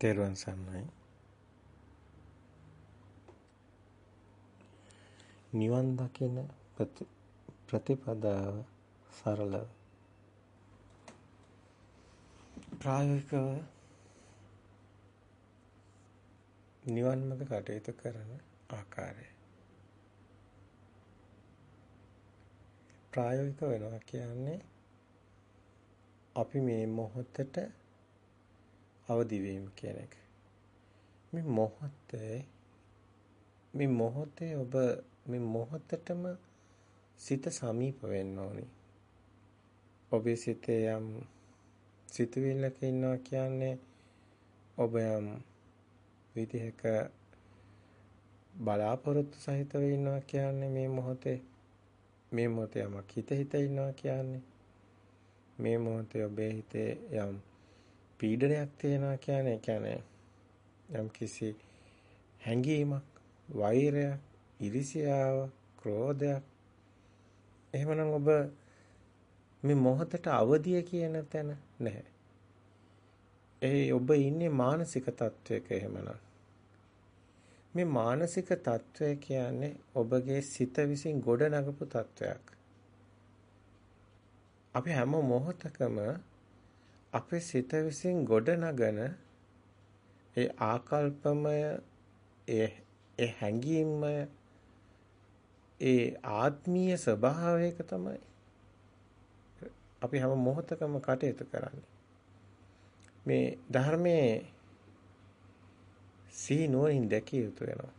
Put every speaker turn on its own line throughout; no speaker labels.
තේරුවන් සන්නයි. නිවන් දකින ප්‍රතිපදාව සරලව ප්‍රායෝගිකව නිවන් මඟ කටයුතු කරන ආකාරය ප්‍රායෝගික වෙනවා කියන්නේ අපි මේ මොහොතට අවදි වීම කියන එක. මේ මොහොතේ මේ මොහොතේ ඔබ මේ මොහොතටම සිත සමීප වෙන්න ඕනි. ඔබේ සිතේ යම් සිතුවිල්ලක ඉන්නවා කියන්නේ ඔබ යම් විදිහක බලාපොරොත්තු සහිතව ඉන්නවා කියන්නේ මේ මොහොතේ මේ මොහොතේ යමක් හිත හිත ඉන්නවා කියන්නේ මේ මොහොතේ ඔබේ හිතේ යම් පීඩනයක් තියෙනවා කියන්නේ කියන්නේ යම් කිසි හැඟීමක්, වෛරයක්, ඉරිසියාව, ක්‍රෝධයක් එහෙමනම් ඔබ මේ මොහොතට අවදිය කියන තැන නැහැ. ඒ ඔබ ඉන්නේ මානසික තත්වයක එහෙමනම්. මේ මානසික තත්වය කියන්නේ ඔබගේ සිත විසින් ගොඩ නගපු තත්වයක්. අපි හැම මොහොතකම අපේ සිත විසින් ගොඩනගන ඒ ආකල්පමය ඒ ඒ හැඟීම්මය ඒ ආත්මීය ස්වභාවයක තමයි අපි හැම මොහොතකම කටයුතු කරන්නේ. මේ ධර්මයේ සිහි නුවණින් දැකිය යුතු වෙනවා.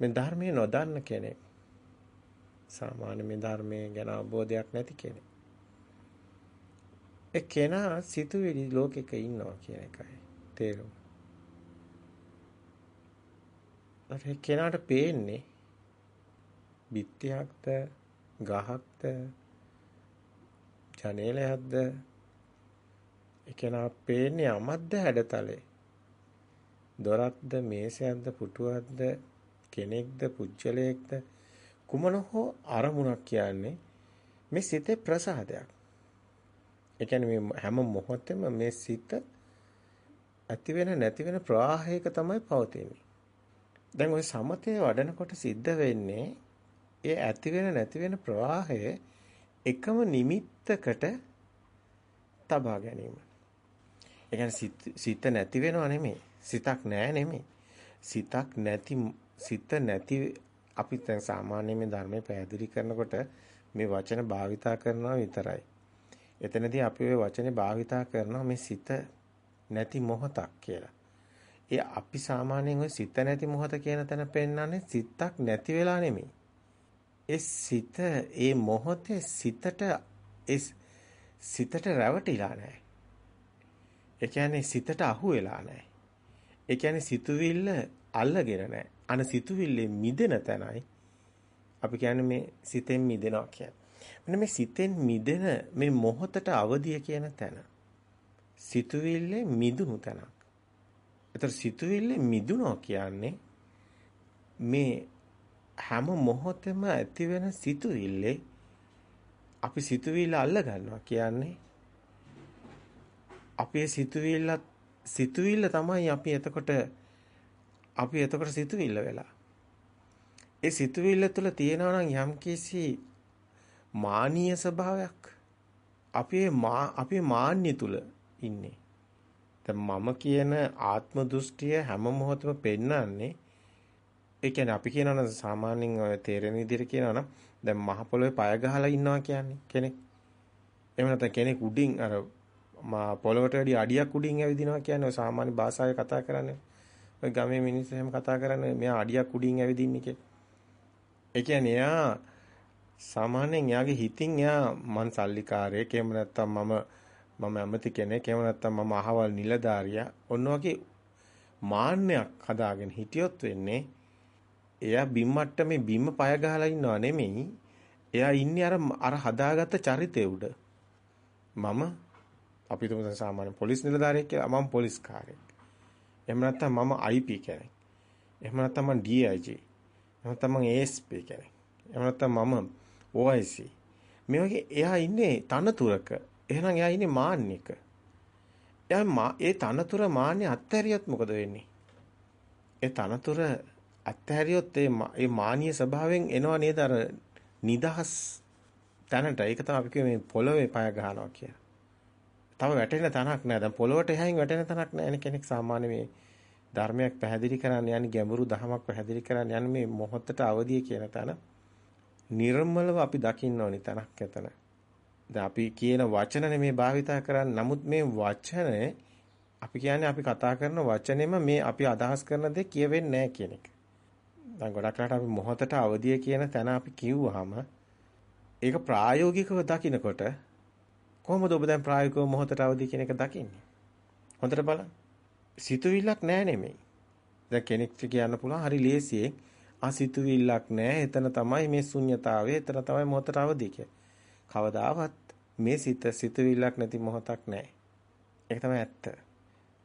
මේ ධර්මයේ නොදන්න කෙනෙක් සාමාන්‍ය මේ ධර්මයේ ගැන අවබෝධයක් නැති කෙනෙක් ඒ කෙනා සිතුවිලි ලෝකෙක ඉන්නවා කියන එකයි. තේරුම. ඒ කෙනාට පේන්නේ බිත්තියක්ද ගහක්ද ජනේලයක්ද? ඒ කෙනා පේන්නේ අමද්ද හැඩතලේ? දොරක්ද මේසයක්ද පුටුවක්ද කෙනෙක්ද පුජ්‍යලයක්ද? කුමන හෝ අරමුණක් කියන්නේ මේ සිතේ ප්‍රසාදයක්. ඒ කියන්නේ මේ හැම මොහොතෙම මේ සිත ඇති වෙන නැති වෙන ප්‍රවාහයක තමයි පවතින්නේ. දැන් ওই සමතේ වඩනකොට සිද්ධ වෙන්නේ ඒ ඇති වෙන නැති වෙන ප්‍රවාහය එකම නිමිත්තකට තබා ගැනීම. ඒ කියන්නේ සිත නැති වෙනව නෙමෙයි. සිතක් නැහැ නෙමෙයි. සිතක් නැති සිත නැති අපි දැන් සාමාන්‍ය මේ ධර්මයේ පැහැදිලි කරනකොට මේ වචන භාවිතා කරනවා විතරයි. එතනදී අපි ওই වචනේ භාවිතා කරනවා මේ සිත නැති මොහොතක් කියලා. ඒ අපි සාමාන්‍යයෙන් ওই සිත නැති මොහොත කියන තැන පෙන්වන්නේ සිතක් නැති වෙලා නෙමෙයි. ඒ සිත ඒ මොහොතේ සිතට ඒ සිතට රැවටිලා නැහැ. ඒ කියන්නේ සිතට අහු වෙලා නැහැ. ඒ කියන්නේ සිතුවිල්ල අල්ලගෙන නැහැ. අන සිතුවිල්ලේ මිදෙන තැනයි අපි කියන්නේ මේ සිතෙන් මිදෙනවා කියන්නේ. මෙන්න මේ සිතෙන් මිදෙන මේ මොහොතට අවදිය කියන තැන. සිතුවිල්ලේ මිදුණු තැනක්. ඒතර සිතුවිල්ලේ මිදුණා කියන්නේ මේ හැම මොහොතෙම ඇති වෙන සිතුවිල්ලේ අපි සිතුවිල්ල අල්ල ගන්නවා කියන්නේ අපේ සිතුවිල්ල සිතුවිල්ල තමයි අපි එතකොට අපි එතකොට සිතුවිල්ල වෙලා. ඒ සිතුවිල්ල තුළ තියෙනවා නම් යම්කිසි මානීය ස්වභාවයක් අපේ මා අපේ මාන්නය තුල ඉන්නේ. දැන් මම කියන ආත්ම දෘෂ්ටිය හැම මොහොතම පෙන්වන්නේ ඒ කියන්නේ අපි කියනවනම් සාමාන්‍යයෙන් ඔය තේරෙන විදිහට කියනවනම් දැන් මහ පොළොවේ පය ගහලා ඉන්නවා කියන්නේ කෙනෙක්. එහෙම නැත්නම් කෙනෙක් උඩින් අර පොළොවට වැඩි අඩියක් උඩින් ඇවිදිනවා කියන්නේ ඔය සාමාන්‍ය භාෂාවේ කතා කරන්නේ. ඔය ගමේ මිනිස්සු එහෙම කතා කරන්නේ මෙයා අඩියක් උඩින් ඇවිදින්නේ කියලා. ඒ කියන්නේ එයා සාමාන්‍යයෙන් එයාගේ හිතින් එයා මං සල්ලිකාරයෙක් එහෙම නැත්නම් මම මම ඇමති කෙනෙක් එහෙම නැත්නම් මම අහවල් නිලධාරියා. ඔන්න වගේ මාන්නයක් හදාගෙන හිටියොත් වෙන්නේ එයා බිම් මට්ටමේ බිම පය ගහලා ඉන්නව නෙමෙයි. එයා ඉන්නේ අර අර හදාගත්ත චරිතය උඩ. මම අපි තුමු සාමාන්‍ය පොලිස් නිලධාරියෙක් කියලා මම පොලිස් කාර්යයක් එහෙම නැත්නම් මම IP කෙනෙක්. එහෙම නැත්නම් මම DIG එහෙම නැත්නම් මම ASP කෙනෙක්. එහෙම නැත්නම් මම OIC මේ වගේ එයා ඉන්නේ තනතුරක එහෙනම් එයා ඉන්නේ මාන්නයක ඒ තනතුර මාන්නේ අත්හැරියොත් මොකද වෙන්නේ? ඒ තනතුර අත්හැරියොත් ඒ මානීය ස්වභාවයෙන් එනවා නේද අර නිදහස් තැනට. ඒක තමයි අපි මේ පොළවේ පය ගන්නවා කියලා. තව වැටෙන තැනක් නෑ. දැන් පොළොවට එහායින් වැටෙන තැනක් නෑ කෙනෙක් සාමාන්‍ය මේ ධර්මයක් පැහැදිලි කරන්න යන්නේ ගැඹුරු දහමක් පැහැදිලි කරන්න යන්නේ මේ මොහොතට අවදිය කියන තැන. නිර්මලව අපි දකින්න ඕනි තැනක් එතන. දැන් අපි කියන වචන නෙමේ භාවිතා කරන්නේ. නමුත් මේ වචනේ අපි කියන්නේ අපි කතා කරන වචනේම මේ අපි අදහස් කරන දේ කියවෙන්නේ නැහැ කියන එක. දැන් ගොඩක් රට අපි මොහොතට අවදිය කියන තැන අපි කිව්වහම ඒක ප්‍රායෝගිකව දකිනකොට කොහොමද ඔබ දැන් ප්‍රායෝගිකව මොහොතට අවදි කියන එක දකින්නේ? හොඳට බලන්න. සිතුවිල්ලක් නැහැ නෙමෙයි. දැන් කෙනෙක්ට කියන්න පුළුවන් හරි ලේසියෙන් ආ සිතුවිල්ලක් නැහැ. එතන තමයි මේ ශුන්්‍යතාවය. එතන තමයි මොහොතට අවදි කියන්නේ. කවදාවත් මේ සිත සිතුවිල්ලක් නැති මොහොතක් නැහැ. ඒක තමයි ඇත්ත.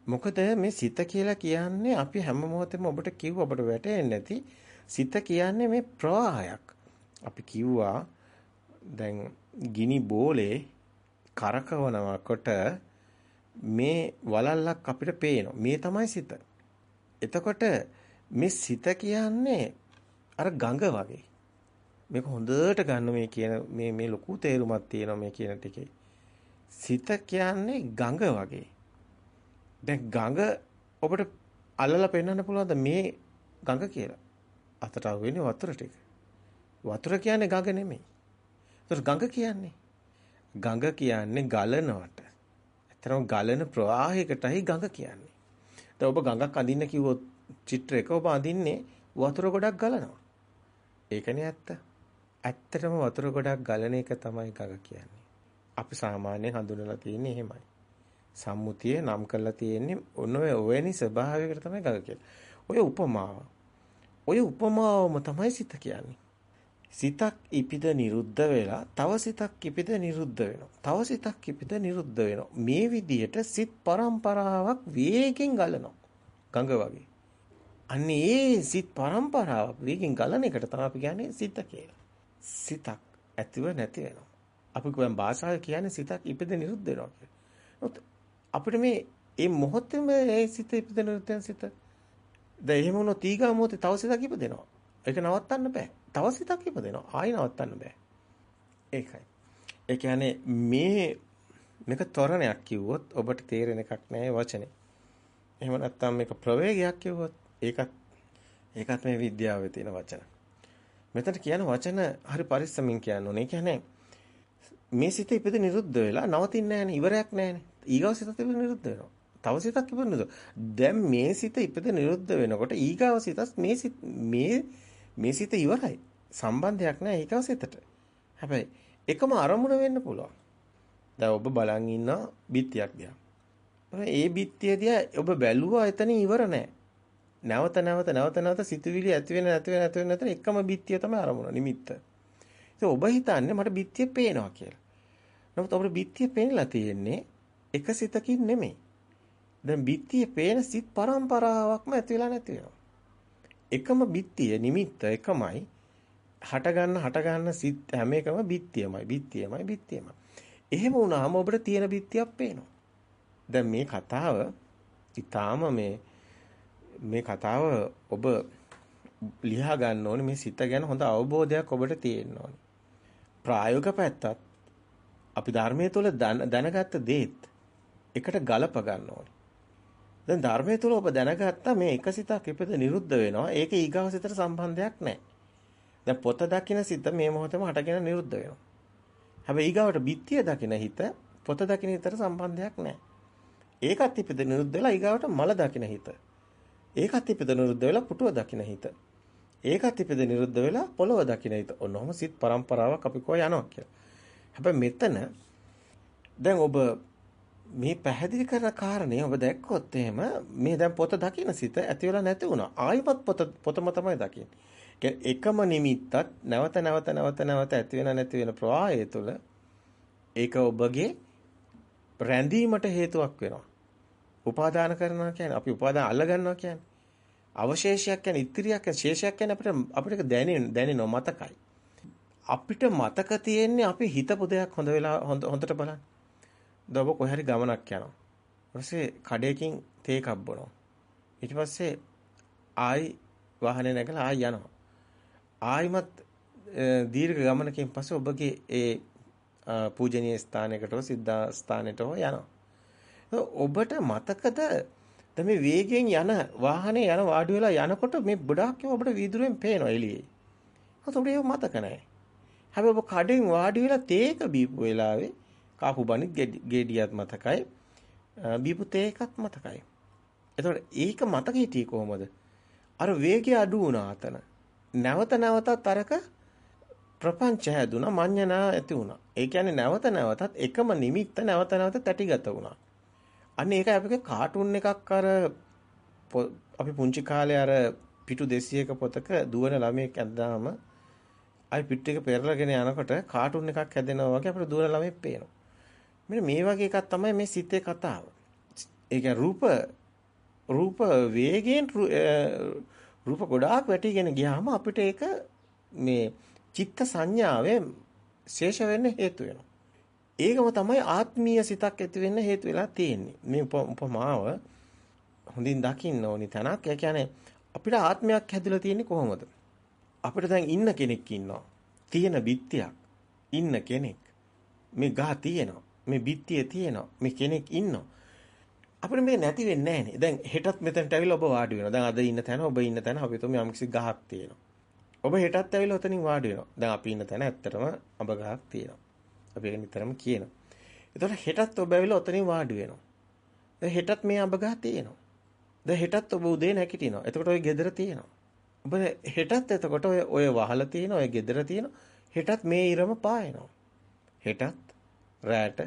මොකද මේ සිත කියලා කියන්නේ අපි හැම මොහොතෙම ඔබට කිව්ව ඔබට වැටහෙන්නේ නැති සිත කියන්නේ මේ ප්‍රවාහයක්. අපි කිව්වා දැන් ගිනි බෝලේ කරකවනකොට මේ වලල්ලක් අපිට පේනවා. මේ තමයි සිත. එතකොට මේ සිත කියන්නේ අර ගඟ වගේ. මේක හොඳට ගන්න මේ කියන මේ මේ ලොකු තේරුමක් තියෙනවා මේ කියන ටිකේ. සිත කියන්නේ ගඟ වගේ. දැන් ගඟ ඔබට අල්ලලා පෙන්වන්න පුළුවන්ද මේ ගඟ කියලා? අතට අහු වෙන්නේ වතුර ටික. වතුර කියන්නේ ගඟ නෙමෙයි. ඒතර ගඟ කියන්නේ ගඟ කියන්නේ ගලනවට. ඇත්තටම ගලන ප්‍රවාහයකටයි ගඟ කියන්නේ. දැන් ඔබ ගඟක් අඳින්න කිව්වොත් චිත්‍රයක ඔබ අඳින්නේ වතුර ගොඩක් ගලනවා. ඒකනේ ඇත්ත. ඇත්තටම වතුර ගොඩක් ගලන එක තමයි ගඟ කියන්නේ. අපි සාමාන්‍යයෙන් හඳුනලා තියෙන්නේ එහෙමයි. සම්මුතිය නම් කරලා තියෙන්නේ ඔන්න ඔය ඔවැනි ස්වභාවයකට තමයි ගඟ කියන්නේ. ඔය උපමාව. ඔය උපමාවම තමයි සිත කියන්නේ. සිතක් ඉපිද නිරුද්ධ වෙලා තව සිතක් ඉපිද නිරුද්ධ වෙනවා. තව සිතක් ඉපිද නිරුද්ධ වෙනවා. මේ විදිහට සිත් පරම්පරාවක් වේගෙන් ගලනවා. ගඟ වගේ. අන්න ඒ සිත් පරම්පරාවක් වේගෙන් ගලන එකට තමයි අපි කියන්නේ සිත කියලා. සිතක් ඇතිව නැති වෙනවා. අපි කියන් භාෂාවේ කියන්නේ සිතක් ඉපිද නිරුද්ධ වෙනවා කියලා. අපිට මේ මේ මොහොතේම මේ සිත ඉපිද නිරුද්ධ වෙන සිත දැන් එහෙම වුණොත් ඊගා මොහොතේ තව සිතක් ඉපදෙනවා. ඒක නවත්තන්න බෑ. තව සිතක් ඉපදෙනවා. ආයි නවත්තන්න බෑ. ඒකයි. ඒ කියන්නේ මේ මේක තොරණයක් කිව්වොත් ඔබට තේරෙන එකක් නෑ වචනේ. එහෙම නැත්නම් මේක ප්‍රවේගයක් කිව්වොත් ඒකත් ඒකත් මේ විද්‍යාවේ තියෙන වචන. මෙතන කියන වචන හරි පරිස්සමින් කියන්න ඕනේ. ඒ කියන්නේ මේ සිත ඉපද නිරුද්ධ වෙලා නවතින්නේ නැහැනේ. ඉවරයක් නැහැනේ. ඊගව සිත ඉපද නිරුද්ධ වෙනවා. තව සිතක් ඉපද නිරුද්ධ. දැන් මේ සිත ඉපද නිරුද්ධ වෙනකොට ඊගව සිතත් මේ මේ මේ සිත ඉවරයි. සම්බන්ධයක් නැහැ ඊගව සිතට. හැබැයි එකම අරමුණ වෙන්න පුළුවන්. දැන් ඔබ බලන් ඉන්න බිත්තියක් දිහා. ඒ බිත්තිය දිහා ඔබ බැලුවා එතන ඉවර නැහැ. නැවත නැවත නැවත නැවත සිතුවිලි ඇති වෙන නැති වෙන නැති වෙන නැතන එකම බිත්තිය තමයි අරමුණ නිමිත්ත. ඉතින් ඔබ හිතන්නේ මට බිත්තිය පේනවා කියලා. නමුත් අපිට බිත්තිය පේනලා තියෙන්නේ එක සිතකින් නෙමෙයි. දැන් බිත්තිය පේන සිත් පරම්පරාවක්ම ඇති වෙලා නැති වෙනවා. එකම බිත්තිය නිමිත්ත එකමයි හට ගන්න හට ගන්න සිත් හැම එකම බිත්තියමයි බිත්තියමයි බිත්තියමයි. එහෙම වුණාම ඔබට තියෙන බිත්තියක් පේනවා. දැන් මේ කතාව ඊටාම මේ මේ කතාව ඔබ ලියා ගන්න ඕනේ මේ සිත ගැන හොඳ අවබෝධයක් ඔබට තියෙන්න ඕනේ. ප්‍රායෝගික පැත්තත් අපි ධර්මයේ තුල දැනගත්ත දේත් එකට ගලප ගන්න ඕනේ. දැන් ධර්මයේ තුල ඔබ දැනගත්තා මේ එක සිතක් ඉපද නිරුද්ධ වෙනවා. ඒක ඊගාව සිතට සම්බන්ධයක් නැහැ. දැන් පොත දකින සිත මේ මොහොතේම හටගෙන නිරුද්ධ වෙනවා. හැබැයි ඊගාවට බිත්තිය දකින හිත පොත දකින හිතට සම්බන්ධයක් නැහැ. ඒකත් ඉපද නිරුද්ධ වෙලා ඊගාවට මල දකින හිත. ඒකත් ඉපද නිරුද්ධ වෙලා පුටුව දකින හිත. ඒකත් ඉපද නිරුද්ධ වෙලා පොළව දකින හිත. ඔන්නෝම සිත් පරම්පරාවක් අපි කොහේ යනවා කියලා. හැබැයි මෙතන දැන් ඔබ මේ පැහැදිලි කරන කාරණේ ඔබ දැක්කොත් එහෙම මේ දැන් පොත දකින සිත ඇති වෙලා නැති වුණා. ආයිමත් පොත පොතම තමයි දකින්නේ. එකම නිමිත්තත් නැවත නැවත නැවත නැවත ඇති වෙන නැති වෙන ප්‍රවාහය තුළ ඒක ඔබගේ රැඳීමට හේතුවක් වෙනවා. උපාදාන කරනවා කියන්නේ අපි උපාදාන අල්ල ගන්නවා කියන්නේ. අවශේෂයක් කියන්නේ ඉතිරියක් ශේෂයක් කියන්නේ අපිට අපිට දැනෙන දැනෙනවා මතකයි. අපිට මතක තියෙන්නේ අපි හිතපු දෙයක් හොඳ වෙලා හොඳට බලන්න. දව කොහරි ගමනක් යනවා. ඊපස්සේ කඩේකින් තේ එකක් බොනවා. ඊට පස්සේ ආයි වාහනේ නැගලා ආයි යනවා. ආයිමත් දීර්ඝ ගමනකින් පස්සේ ඔබගේ ඒ පූජනීය ස්ථානයකට හෝ සිද්ධා ස්ථානයට හෝ යනවා. ඔබට මතකද දැන් මේ වේගයෙන් යන වාහනේ යන වාඩි වෙලා යනකොට මේ ගොඩාක් ඒවා ඔබට වීදුරුවෙන් පේනවා එළියේ. හොත ඔබට ඒක මතක නැහැ. හැබැයි ඔබ කඩෙන් වාඩි වෙලා තේක බීපු වෙලාවේ කාපු බණි ගෙඩියත් මතකයි. බීපු තේකත් මතකයි. එතකොට ඒක මතක හිටියේ කොහොමද? අර වේගය අඩු වුණා අතන. නැවත නැවතත් අරක ප්‍රපංච හැදුනා මඤ්ඤණා ඇති වුණා. ඒ කියන්නේ නැවත නැවතත් එකම නිමිත්ත නැවත නැවත තැටිගත වුණා. අන්න ඒක අපේ කාටුන් එකක් අර අපි පුංචි කාලේ අර පිටු 200ක පොතක දුවන ළමයෙක් ඇද්දාම අයි පිට් එක පෙරලගෙන යනකොට කාටුන් එකක් හැදෙනවා වගේ අපිට දුවන ළමෙක් පේනවා. මෙන්න මේ වගේ එකක් තමයි මේ සිතේ කතාව. ඒ කියන්නේ රූප රූප වේගයෙන් රූප ගොඩාක් වැටිගෙන ගියාම අපිට ඒක මේ චිත්ත සංඥාවේ ශේෂ වෙන්න හේතු වෙනවා. ඒකම තමයි ආත්මීය සිතක් ඇති වෙන්න හේතු වෙලා තියෙන්නේ. මේ උපමාව හොඳින් දකින්න ඕනි තැනක්. ඒ කියන්නේ අපිට ආත්මයක් හැදිලා තියෙන්නේ කොහොමද? අපිට දැන් ඉන්න කෙනෙක් ඉන්නවා. තියෙන බිත්තියක් ඉන්න කෙනෙක්. මේ ගහ තියෙනවා. මේ බිත්තිය තියෙනවා. මේ කෙනෙක් ඉන්නවා. අපිට මේ නැති වෙන්නේ නැහනේ. දැන් හෙටත් මෙතනට ඇවිල්ලා ඔබ වාඩි වෙනවා. දැන් අද ඉන්න තැන ඔබ ඉන්න තැන අපි තුමේ යම්කිසි ගහක් තියෙනවා. ඔබ හෙටත් ඇවිල්ලා ඔතනින් වාඩි වෙනවා. දැන් අපි ඉන්න තැන ඇත්තටම අඹ ගහක් තියෙනවා. අපි ඒක නිතරම කියනවා. එතකොට හෙටත් ඔබ ඇවිල්ලා ඔතනින් වාඩි වෙනවා. දැන් හෙටත් මේ අඹ ගහ තියෙනවා. දැන් හෙටත් ඔබ උදේ නැගිටිනවා. එතකොට ඔය ගෙදර තියෙනවා. ඔබ හෙටත් එතකොට ඔය ඔය වහල තියෙන ඔය ගෙදර තියෙන හෙටත් මේ ඉරම පායනවා. හෙටත් රැට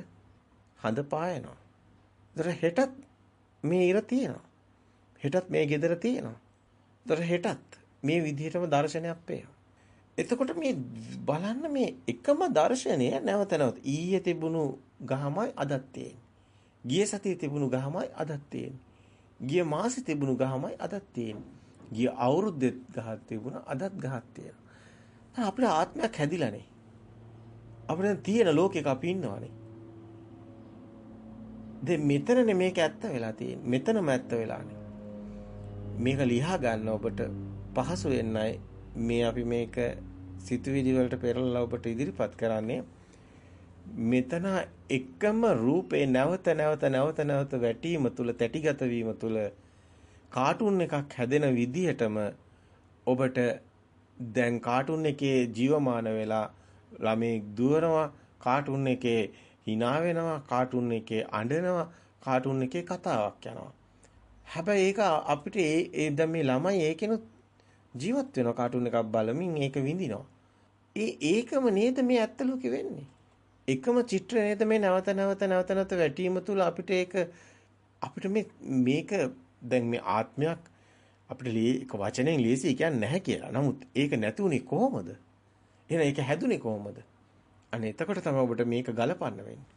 හඳ පායනවා. ඒතර හෙටත් මේ ඉර තියෙනවා. හෙටත් මේ ගෙදර තියෙනවා. ඒතර හෙටත් මේ විදිහටම දර්ශනයක් පේනවා. එතකොට මේ බලන්න මේ එකම දර්ශනය නැවත නැවත ඊයේ තිබුණු ගහමයි අදත් තියෙන්නේ. ගිය සතියේ තිබුණු ගහමයි අදත් තියෙන්නේ. ගිය මාසෙ තිබුණු ගහමයි අදත් තියෙන්නේ. ගිය අවුරුද්දෙත් ගහක් තිබුණා අදත් ගහක් තියෙනවා. අපේ ආත්මයක් හැදිලානේ. අපිට තියෙන ලෝකෙක අපි ඉන්නවානේ. දැන් මෙතනනේ මේක ඇත්ත වෙලා තියෙන්නේ. මෙතනම ඇත්ත වෙලානේ. මේක ලියා ගන්න ඔබට පහසු වෙන්නයි මේ අපි මේක සිතුවිලි වලට පෙරලලා ඔබට ඉදිරිපත් කරන්නේ. මෙතන එකම රූපේ නැවත නැවත නැවත නැවත වැටීම තුල තැටිගත වීම තුල කාටුන් එකක් හැදෙන විදිහටම ඔබට දැන් කාටුන් එකේ ජීවමාන වෙලා ළමෙක් දුවනවා කාටුන් එකේ hina වෙනවා කාටුන් එකේ අඬනවා කාටුන් එකේ කතාවක් යනවා හැබැයි ඒක අපිට ඒ ඒ දැන් මේ ළමයි ඒකෙනුත් ජීවත් වෙනවා කාටුන් එකක් බලමින් ඒක විඳිනවා ඒ ඒකම නේද මේ ඇත්ත ලෝකෙ වෙන්නේ එකම චිත්‍ර නේද මේ නැවත නැවත නැවත නැවත වැටීම තුල අපිට ඒක අපිට මේ මේක දැන් මේ ආත්මයක් අපිට එක වචනෙන් ලේසි කියන්නේ නැහැ කියලා. නමුත් ඒක නැති උනේ කොහොමද? එහෙනම් ඒක හැදුනේ කොහොමද? අනේ එතකොට තමයි ඔබට මේක ගලපන්න වෙන්නේ.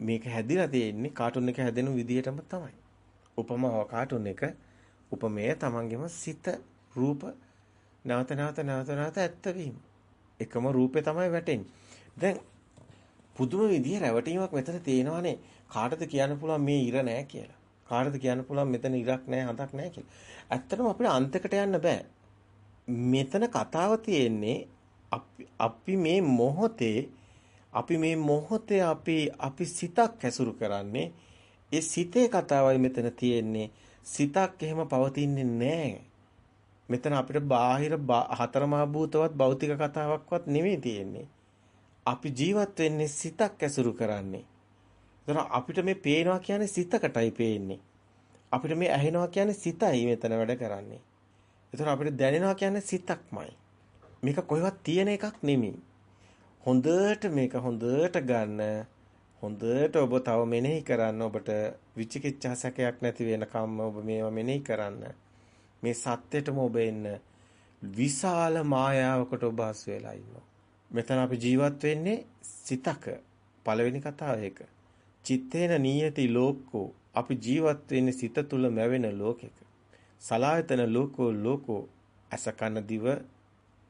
මේක හැදිලා තියෙන්නේ කාටුන් එක හැදෙන විදිහටම තමයි. උපමාව කාටුන් එක උපමේය තමන්ගේම සිත රූප නැවත නැවත නැවත නැවත ඇත්ත වීම. එකම රූපේ තමයි වැටෙන්නේ. දැන් පුදුම විදිහ රැවටීමක් මෙතන තේනවනේ. කාටද කියන්න පුළුවන් මේ ඉර නෑ කියලා. කාටද කියන්න පුළුවන් මෙතන ඉරක් නැහැ හඳක් නැහැ කියලා. ඇත්තටම අපිට අන්තයකට යන්න බෑ. මෙතන කතාව තියෙන්නේ අපි මේ මොහොතේ අපි මේ මොහොතේ අපි අපි සිතක් ඇසුරු කරන්නේ ඒ සිතේ කතාවයි මෙතන තියෙන්නේ. සිතක් එහෙම පවතින්නේ නැහැ. මෙතන අපිට බාහිර හතරමහා භූතවත් භෞතික කතාවක්වත් නෙමෙයි තියෙන්නේ. අපි ජීවත් වෙන්නේ සිතක් ඇසුරු කරන්නේ. එතන අපිට මේ පේනවා කියන්නේ සිතකටයි පේන්නේ. අපිට මේ ඇහෙනවා කියන්නේ සිතයි මෙතන වැඩ කරන්නේ. එතන අපිට දැනෙනවා කියන්නේ සිතක්මයි. මේක කොහෙවත් තියෙන එකක් නෙමෙයි. හොඳට මේක හොඳට ගන්න. හොඳට ඔබ තව මෙනෙහි කරන්න ඔබට විචිකිච්ඡා සැකයක් නැති වෙනකම්ම ඔබ මේවා මෙනෙහි කරන්න. මේ සත්‍යයටම ඔබ එන්න. විශාල මායාවකට ඔබ හසු වෙලා ඉන්නවා. මෙතන අපි ජීවත් වෙන්නේ සිතක. පළවෙනි කතාව ඒක. චිත්තේන නීයති ලෝකෝ අපි ජීවත් වෙන්නේ සිත තුල මැවෙන ලෝකෙක. සලායතන ලෝකෝ ලෝකෝ අස කන දිව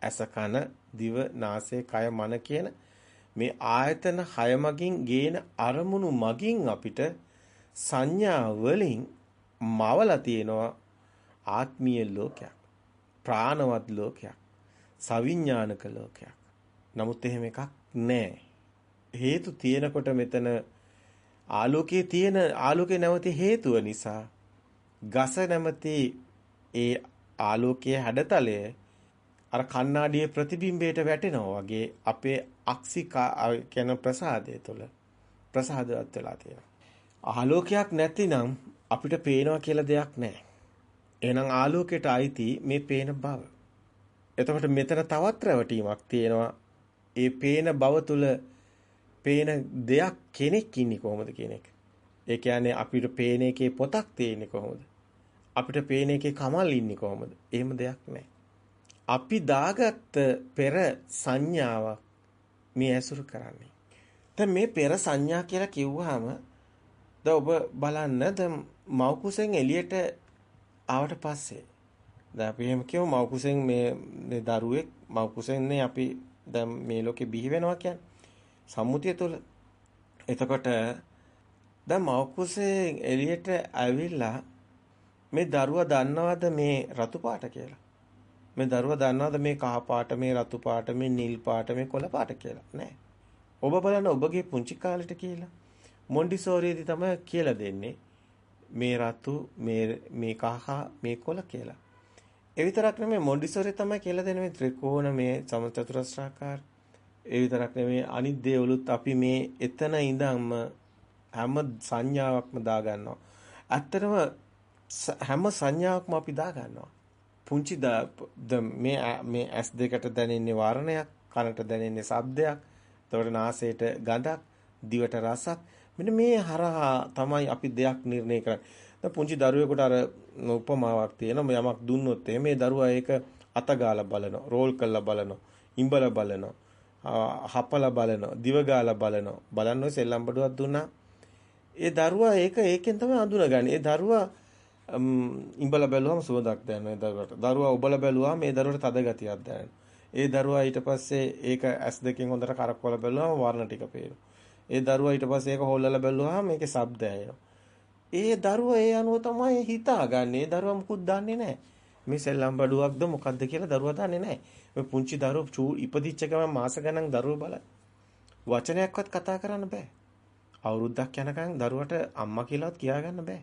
අස කන දිව නාසය කය මන කියන මේ ආයතන හය මගින් ගේන අරමුණු මගින් අපිට සංඥා වලින් මවලා තියෙනවා ආත්මීය ලෝකයක්. ප්‍රාණවත් ලෝකයක්. සවිඥානික ලෝකයක්. නමුත් එහෙම එකක් නැහැ. හේතු තියෙනකොට මෙතන ආලෝකයේ තියෙන ආලෝකේ නැවති හේතුව නිසා ගස නැමැති ඒ ආලෝකයේ හැඩතලය අර කණ්ණාඩියේ ප්‍රතිබිම්බයට වැටෙනවා වගේ අපේ අක්සිකා කියන ප්‍රසාදය තුළ ප්‍රසාදවත් වෙලා තියෙනවා. ආලෝකයක් නැතිනම් අපිට පේනවා කියලා දෙයක් නැහැ. එහෙනම් ආලෝකයට අයිති මේ පේන බව. එතකොට මෙතන තවත් රැවටීමක් තියෙනවා. ඒ පේන බව තුළ පේන දෙයක් කෙනෙක් ඉන්නේ කොහොමද කියන එක. ඒ කියන්නේ අපිට පේන එකේ පොතක් තියෙන්නේ කොහොමද? අපිට පේන එකේ කමල් ඉන්නේ කොහොමද? එහෙම දෙයක් නැහැ. අපි දාගත්ත පෙර සංඥාවක් මේ ඇසුරු කරන්නේ. දැන් මේ පෙර සංඥා කියලා කිව්වහම දැන් ඔබ බලන්න දැන් මව් කුසෙන් එළියට ආවට පස්සේ දැන් අපි එහෙම කියමු මව් කුසෙන් මේ දරුවෙක් මව් කුසෙන්නේ අපි දැන් මේ ලෝකේ බිහි වෙනවා කියන්නේ. සම්මුතිය තුළ එතකොට දැන් මව් කුසෙන් එළියට ඇවිල්ලා මේ දරුවා දන්නවද මේ රතු පාට කියලා? මේ දරුවා දන්නවද මේ කහ පාට මේ රතු පාට මේ නිල් පාට මේ කොළ පාට කියලා? නෑ. ඔබ බලන්න ඔබගේ පුංචි කාලෙට කියලා මොන්ඩිසෝරියේදී තමයි කියලා දෙන්නේ. මේ රතු මේ මේ කහ මේ කොළ කියලා. ඒ විතරක් නෙමෙයි මොන්ඩිසෝරිය තමයි කියලා දෙන්නේ මේ ත්‍රිකෝණ මේ සමචතුරස්‍රාකාර. ඒ විතරක් නෙමෙයි අනිත් දේවලුත් අපි මේ එතන ඉඳන්ම හැම සංඥාවක්ම දාගන්නවා. ඇත්තටම හැම සංඥාවක්ම අපි දාගන්නවා. පුංචි මේ මේ S2කට දැනෙන්නේ වර්ණයක්, කනට දැනෙන්නේ ශබ්දයක්, එතකොට නාසයට ගඳක්, දිවට රසක්, මෙන්න මේ හරහා තමයි අපි දෙයක් නිර්ණය කරන්නේ. දැන් පුංචි දරුවෙකුට අර උපමාවක් තියෙනවා. යමක් දුන්නොත් මේ දරුවා ඒක අතගාලා බලනවා, රෝල් කරලා බලනවා, ඉඹලා බලනවා, හපලා බලනවා, දිවගාලා බලනවා. බලන්න ඔය සෙල්ලම් බඩුවක් දුන්නා. ඒ දරුවා ඒක ඒකෙන් තමයි අඳුනගන්නේ. ඒ දරුවා ඉඹලා බැලුවම සුවඳක් දැනෙනවා ඒ දරුවට. දරුවා ඔබලා බැලුවාම මේ දරුවට තද ගතියක් දැනෙනවා. ඒ දරුවා ඊට පස්සේ ඒක ඇස් දෙකෙන් හොඳට කරකවලා බැලුවම වර්ණ ටික පේනවා. ඒ දරුවා ඊට පස්සේ ඒක හොල්ලලා බැලුවාම මේකේ ශබ්ද ඇහෙනවා. ඒ දරුවා ඒ අනුව තමයි හිතාගන්නේ. ඒ දරුවා මුකුත් දන්නේ නැහැ. මේ සෙල්ලම් බඩුවක්ද මොකක්ද කියලා දරුවා දන්නේ නැහැ. මේ පුංචි දරුවෝ ඉපදිච්ච ගමන් මාස ගණන් දරුවෝ බලයි. වචනයක්වත් කතා කරන්න බෑ. අවුරුද්දක් යනකම් දරුවට අම්මා කියලාවත් කියාගන්න බෑ.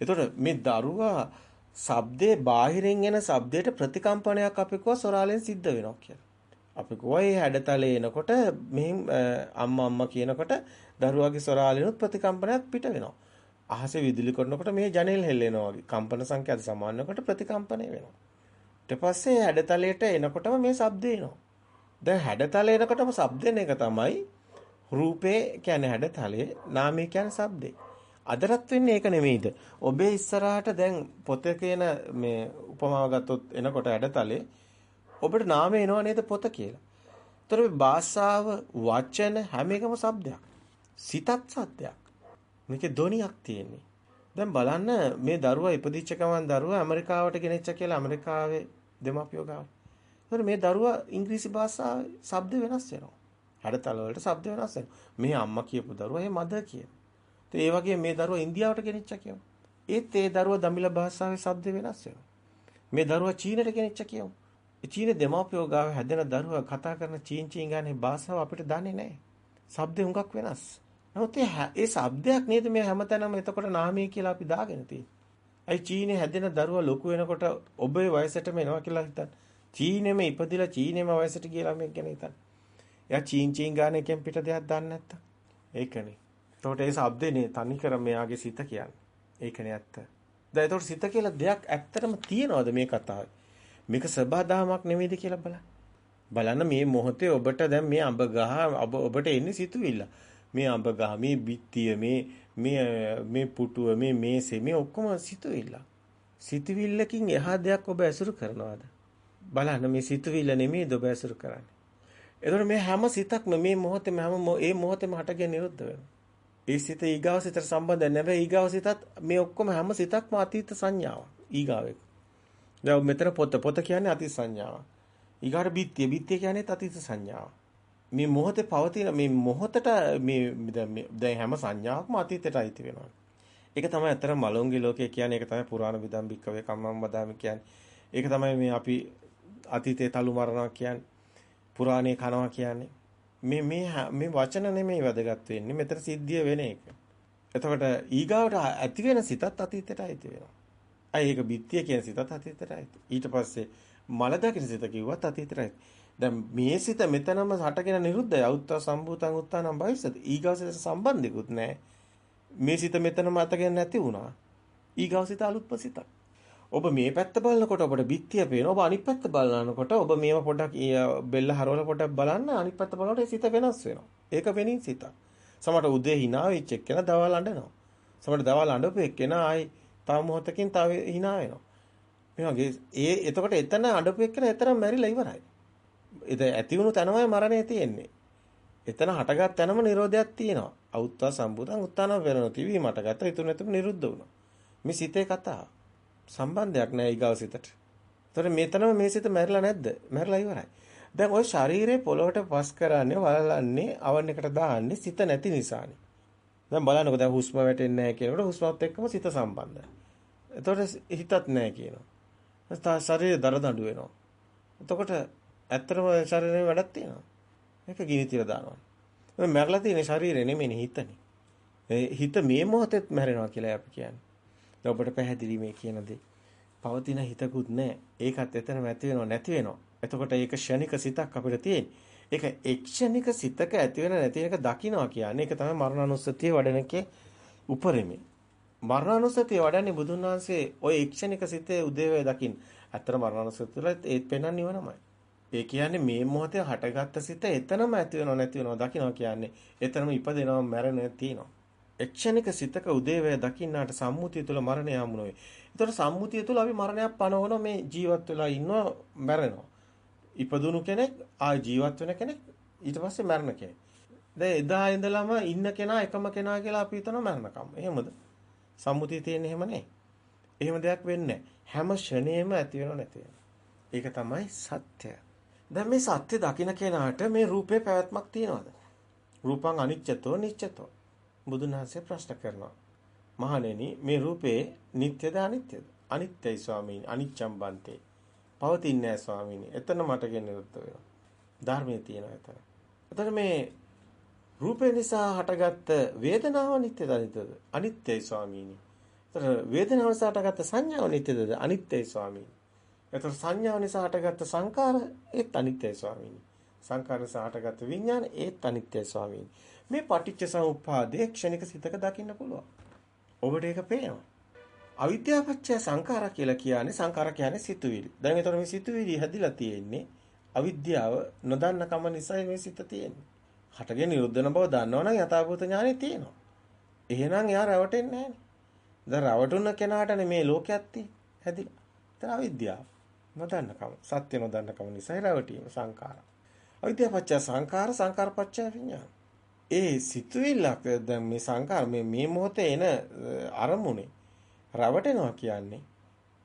එතකොට මේ දරුවා ශබ්දේ බාහිරින් එන ශබ්දයට ප්‍රතිකම්පනයක් අපි කව සොරාලෙන් සිද්ධ වෙනවා කියලා. අපි කොයි හැඩතලේ එනකොට මෙහින් අම්මා අම්මා කියනකොට දරුවාගේ ස්වරාලිනුත් ප්‍රතිකම්පනයක් පිට වෙනවා. අහසේ විදුලි කරනකොට මේ ජනෙල් හෙල්ලෙනවා වගේ. කම්පන සංඛ්‍යාත සමානනකොට ප්‍රතිකම්පණය වෙනවා. ඊට පස්සේ හැඩතලයට එනකොටම මේ ශබ්දය එනවා. දැන් හැඩතල එනකොටම ශබ්ද එක තමයි රූපේ කියන්නේ හැඩතලේ නාමය කියන්නේ ශබ්දේ. අදටත් වෙන්නේ ඒක නෙමෙයිද? ඔබේ ඉස්සරහට දැන් පොතේ කියන මේ උපමාව ගත්තොත් එනකොට හැඩතලේ ඔබට නාමය එනවා නේද පොත කියලා. ඒතර භාෂාව වචන හැම එකම શબ્දයක්. සිතත් සත්‍යයක්. මේකේ ධොනියක් තියෙන්නේ. දැන් බලන්න මේ දරුවා ඉපදිච්ච ගමන් දරුවා ඇමරිකාවට ගෙනෙච්ච කියලා ඇමරිකාවේ දෙමාපියෝ ගාව. ඒතර මේ දරුවා ඉංග්‍රීසි භාෂාවේ શબ્ද වෙනස් වෙනවා. හැඩතල වලට શબ્ද වෙනස් වෙනවා. මේ අම්මා කියපු දරුවා මේ මදර් කියන. ඒ වගේ මේ දරුවා ඉන්දියාවට ගෙනෙච්ච කියමු. ඒත් ඒ දරුවා දමිළ භාෂාවේ શબ્ද වෙනස් වෙනවා. මේ දරුවා චීනට ගෙනෙච්ච කියමු. චීන දෙමාපියෝ ගාව හැදෙන දරුවා කතා කරන චීන් චීන් ගානේ භාෂාව අපිට දන්නේ නැහැ. ශබ්ද හුඟක් වෙනස්. නමුත් ඒ ශබ්දයක් නේද මේ හැමතැනම එතකොට නාමය කියලා අපි දාගෙන තියෙන්නේ. අයි චීනේ හැදෙන දරුවා ලොකු වෙනකොට ඔබේ වයසටම එනවා කියලා හිතන්න. චීනෙම ඉපදිලා චීනෙම වයසට ගියලා මේක ගැන හිතන්න. එයා චීන් චීන් ගාන එකෙන් පිට දෙයක් දන්නේ නැත්තම්. ඒකනේ. එතකොට ඒ ශබ්දේනේ තනිකර මෙයාගේ සිත කියන්නේ. ඒකනේ ඇත්ත. දැන් එතකොට සිත කියලා දෙයක් ඇත්තටම තියනවද මේ කතාවේ? මේක සබහාදහමක් නෙමෙයිද කියලා බලන්න. බලන්න මේ මොහොතේ ඔබට දැන් මේ අඹ ගහ ඔබට එන්නේ සිතුවිල්ල. මේ අඹ ගහ මේ බිත්තිය මේ මේ මේ පුටුව මේ මේසේ මේ ඔක්කොම සිතුවිල්ල. සිතුවිල්ලකින් එහා දෙයක් ඔබ ඇසුරු කරනවාද? බලන්න මේ සිතුවිල්ල නෙමෙයිද ඔබ ඇසුරු කරන්නේ. එතකොට මේ හැම සිතක්ම මේ මොහොතේම හැම මේ මොහොතේම හටගෙන නිරුද්ධ වෙනවා. ඒ සිත ඊගාව සිතට සම්බන්ධ නැහැ. ඊගාව සිතත් මේ ඔක්කොම හැම සිතක්ම අතීත සංඥාවක්. ඊගාවෙක. දැන් මෙතන පොත පොත කියන්නේ අතීත සංඥාව. ඊගාට බිත්තිය බිත්තිය කියන්නේ අතීත සංඥාව. මේ මොහොතේ පවතින මේ මොහොතට මේ දැන් හැම සංඥාවක්ම අතීතයට අයිති වෙනවා. ඒක තමයි අතර මලොංගි ලෝකය කියන්නේ ඒක තමයි පුරාණ විදම්බික්කවේ කම්මම් වදාමි කියන්නේ. ඒක තමයි මේ අපි අතීතේ තලු මරනවා කියන්නේ. පුරාණේ කනවා කියන්නේ. මේ මේ මේ වචන නෙමෙයි වැදගත් වෙන්නේ. මෙතන සිද්ධිය වෙන එක. එතකොට ඊගාවට ඇති වෙන සිතත් අතීතයට අයිති වෙනවා. අය ඒක බිත්තිය කියන සිතත් අතීතයට අයිති. ඊට පස්සේ මල දකින සිත කිව්වත් අතීතයට අයිති. දැන් මේ සිත මෙතනම හටගෙන නිරුද්ධයි. අවුත්තා සම්භූතං උත්තානම් භවිෂ්‍යති. ඊගාව සිතට සම්බන්ධිකුත් නැහැ. මේ සිත මෙතනම අතගෙන නැති වුණා. ඊගාව සිත අලුත්ම සිතක්. ඔබ මේ පැත්ත බලනකොට ඔබට බිත්තිය පේනවා. ඔබ අනිත් පැත්ත බලනකොට ඔබ මේව පොඩ්ඩක් බෙල්ල හරවලා පොඩ්ඩක් බලන්න අනිත් පැත්ත බලනකොට ඒ සිත වෙනස් වෙනවා. ඒක වෙනින් සිතක්. සමහරට උදේ hina වෙච්ච එක්කෙනා දවල් අඬනවා. සමහරට දවල් අඬපු එක්කෙනා ආයි තව මොහොතකින් තව hina වෙනවා. මේ වගේ ඒ එතකොට එතන අඬපු එක්කෙනා එතරම් මැරිලා ඉවරයි. ඒක ඇති වුණු තැනමයි මරණය තියෙන්නේ. එතන හටගත් තැනම නිරෝධයක් තියෙනවා. අවුත්තා සම්බුතං උත්තාන වෙරණ තිවි මට ගත ඉතුරු නැතුව නිරුද්ධ වුණා. මේ සිතේ කතාව. සම්බන්ධයක් නැහැ ඊගව සිතට. ඒතර මෙතනම මේ සිත මැරිලා නැද්ද? මැරිලා ඉවරයි. දැන් ওই ශරීරේ පොළොවට පස් කරන්නේ වලලන්නේ අවන් එකට දාන්නේ සිත නැති නිසානේ. දැන් බලන්නකෝ දැන් හුස්ම වැටෙන්නේ නැහැ කියනකොට හුස්මත් එක්කම සිත සම්බන්ධයි. එතකොට හිතත් නැහැ කියනවා. ශරීරය දරදඬු වෙනවා. එතකොට ඇත්තටම ශරීරේ වැඩක් තියෙනවා. මේක ගිනි තියලා දානවා. මේ මැරලා තියෙන ශරීරය නෙමෙයි හිතනේ. හිත මේ මොහොතෙත් මැරෙනවා කියලා අපි කියන්නේ. දැන් ඔබට පැහැදිලි මේ කියන දේ. පවතින හිතකුත් නැහැ. ඒකත් එතනම ඇති වෙනව නැති වෙනව. එතකොට ඒක ක්ෂණික සිතක් අපිට තියෙන්නේ. ඒක එක්ෂණික සිතක ඇති වෙන නැති එක දකින්නවා කියන්නේ ඒක තමයි මරණානුස්සතිය වඩනකේ උපරිමේ. මරණානුස්සතිය වඩන්නේ බුදුන් වහන්සේ ওই එක්ෂණික සිතේ උදේවේ දකින්න. ඇත්තට මරණානුස්සතිය තුළ ඒත් පෙන්වන්නේ නිවනමයි. ඒ කියන්නේ මේ මොහොතේ හටගත්ත සිත එතනම ඇති වෙනව නැති වෙනව දකින්නවා කියන්නේ එතනම ඉපදෙනව මැරෙනව තියෙනවා. එක්ෂණික සිතක උදේවැය දකින්නාට සම්මුතිය තුළ මරණය හමු නොවේ. ඒතකොට සම්මුතිය තුළ අපි මරණයක් පනවන මේ ජීවත් වෙලා ඉන්නවා මැරෙනවා. ඉපදුණු කෙනෙක් ආයි ජීවත් වෙන කෙනෙක් ඊට පස්සේ මැරෙන කෙනෙක්. දැන් එදා ඉඳලම ඉන්න කෙනා එකම කෙනා කියලා අපි හිතනවා මැරෙනකම්. එහෙමද? සම්මුතිය තියෙන්නේ එහෙම නේ. එහෙම දෙයක් වෙන්නේ හැම ෂණේම ඇති වෙනව නැති වෙනව. ඒක තමයි සත්‍ය. දැන් මේ සත්‍ය දකින්න කෙනාට මේ රූපේ පැවැත්මක් තියනවද? රූපං අනිච්චතෝ නිච්චතෝ බුදුන් වහන්සේ ප්‍රශ්න කරනවා. මහණෙනි මේ රූපේ නිට්ටයද අනිත්‍යද? අනිත්‍යයි ස්වාමීනි. අනිච්ඡම් බන්තේ. පවතින්නේ නැහැ ස්වාමීනි. එතන මට ගෙනිරුත් වෙනවා. ධර්මයේ තියෙනවා එතන. එතන මේ රූපේ නිසා හටගත්ත වේදනාව නිට්ටයද අනිත්‍යද? අනිත්‍යයි ස්වාමීනි. එතන වේදනාව නිසා හටගත්ත සංඥාව නිට්ටයද? අනිත්‍යයි ස්වාමීනි. එතන සංඥාව නිසා හටගත්ත සංකාර ඒත් අනිත්‍යයි ස්වාමීනි. සංකාර නිසා හටගත්ත විඥාන ඒත් අනිත්‍යයි ස්වාමීනි. මේ පටිච්ච සමුප්පාදයේ ක්ෂණික සිතක දකින්න පුළුවන්. ඔබට ඒක පේනවා. අවිද්‍යාවපච්චය සංඛාර කියලා කියන්නේ සංඛාර කියන්නේ සිතුවිලි. දැන් ඒතර මේ සිතුවිලි හැදිලා තියෙන්නේ අවිද්‍යාව නොදන්න කම නිසා මේ සිත තියෙන්නේ. හටගෙන නිරුද්ධ වෙන බව දන්නවනම් යථාභූත ඥානෙ තියෙනවා. එහෙනම් එයා රැවටෙන්නේ නැහනේ. දැන් රැවටුන කෙනාටනේ මේ ලෝකයක් හැදිලා. ඒතර අවිද්‍යාව. නොදන්න කම. සත්‍ය නොදන්න කම නිසා රැවටීම සංඛාර. අවිද්‍යාවපච්චය සංඛාර සංඛාරපච්චය විඥාන. ඒ සිතුවිල්ලක් දැන් මේ සංකාර මේ මේ මොහොතේ එන අරමුණේ රවටෙනවා කියන්නේ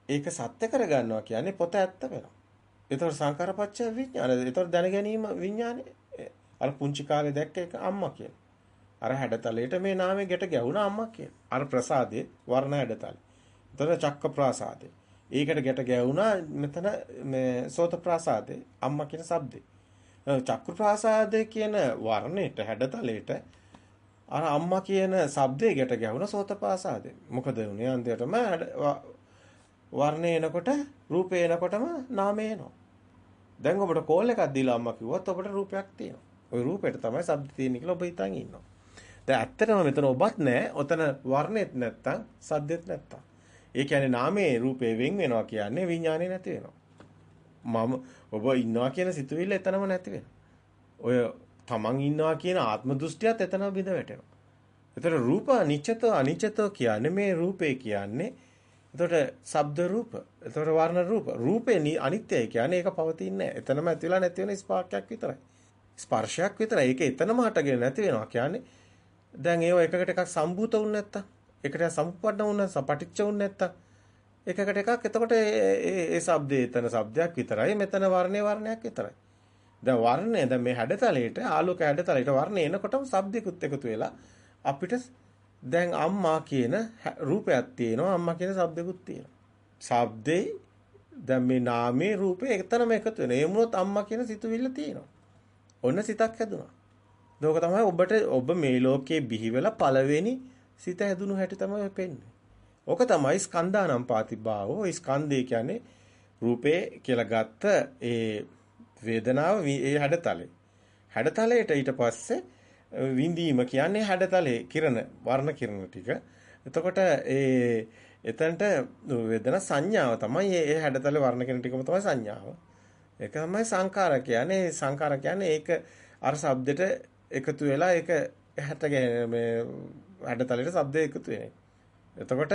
ඒක සත්‍ය කරගන්නවා කියන්නේ පොත ඇත්ත වෙනවා. ඒතකොට සංකාරපච්චය විඥාන. ඒතකොට දැන ගැනීම විඥානේ. අර පුංචි කාලේ දැක්ක එක අම්මා කියන. අර හැඩතලයට මේ නාමය ගැට ගැහුණා අම්මා කියන. අර ප්‍රසාදේ වර්ණ හැඩතල. ඒතකොට චක්ක ප්‍රාසාදේ. ඒකට ගැට ගැහුණා මෙතන මේ සෝත ප්‍රාසාදේ අම්මා කියන શબ્දේ. චක්කු ප්‍රාසාදේ කියන වර්ණයට හැඩතලයට අර අම්මා කියන shabdේ ගැට ගැහුණ සෝත ප්‍රාසාදේ. මොකද උනේ අන්තිමටම වර්ණේ එනකොට රූපේ එනකොටම නාමය එනවා. දැන් ඔබට කෝල් එකක් දීලා අම්මා කිව්වොත් ඔබට රූපයක් තියෙනවා. ওই රූපෙට තමයි shabd තියෙන්නේ කියලා ඔබ හිතන් ඉන්නවා. දැන් ඇත්තටම මෙතන ඔබත් නැහැ. ඔතන වර්ණෙත් නැත්තම් සද්දෙත් නැත්තම්. ඒ කියන්නේ නාමයේ රූපේ වෙන් වෙනවා කියන්නේ විඥානේ නැති වෙනවා. මම ඔබ ඉන්නවා කියන සිතුවිල්ල එතනම නැති ඔය තමන් ඉන්නවා කියන ආත්ම දෘෂ්ටියත් එතන බිඳ වැටෙනවා. එතකොට රූප අනිච්චතෝ අනිච්චතෝ කියන්නේ මේ රූපේ කියන්නේ එතකොට ශබ්ද රූප, එතකොට වර්ණ රූප. රූපේ අනිත්‍යයි කියන්නේ ඒක පවතින්නේ නැහැ. එතනම ඇති වෙලා නැති වෙන ස්පාර්ක්යක් විතරයි. ස්පර්ශයක් විතරයි. ඒක එතනම හටගෙන නැති වෙනවා කියන්නේ දැන් ඒව එකකට එකක් සම්බූත වුනේ නැත්තම්, එකට සම්පූර්ණ වුණා, සපටිච්ච වුනේ නැත්තම් එකකට එකක් එතකොට ඒ ඒ ශබ්දේ එතන ශබ්දයක් විතරයි, මෙතන වර්ණේ වර්ණයක් විතරයි. දැන් වර්ණය දැන් මේ හැඩතලයට ආලෝක හැඩතලයට වර්ණය එනකොටම shabdikuත් එකතු වෙලා අපිට දැන් අම්මා කියන රූපයක් තියෙනවා අම්මා කියන shabdikuත් තියෙනවා. shabdේ දැන් මේ නාමයේ රූපේ එකතරම එකතු වෙන. ඒ වුණොත් අම්මා කියන සිතුවිල්ල තියෙනවා. ඔන්න සිතක් හැදුනා. දෝක තමයි ඔබට ඔබ මේ ලෝකයේ බිහි වෙලා පළවෙනි සිත හැදුණු හැටි තමයි පෙන්නේ. ඕක තමයි ස්කන්ධානම් පාතිභාවෝ. ස්කන්ධය කියන්නේ රූපේ කියලා ගත්ත ඒ වේදනාව ඒ හැඩතලේ. හැඩතලයට ඊට පස්සේ විඳීම කියන්නේ හැඩතලේ කිරණ වර්ණ කිරණ ටික. එතකොට ඒ එතනට වේදන සංඥාව තමයි ඒ හැඩතල වර්ණ කිරණ ටිකම තමයි සංඥාව. ඒක තමයි සංඛාර කියන්නේ සංඛාර කියන්නේ ඒක අර shabdෙට එකතු වෙලා ඒක හැට මේ හැඩතලෙට shabdය එකතු වෙන එතකොට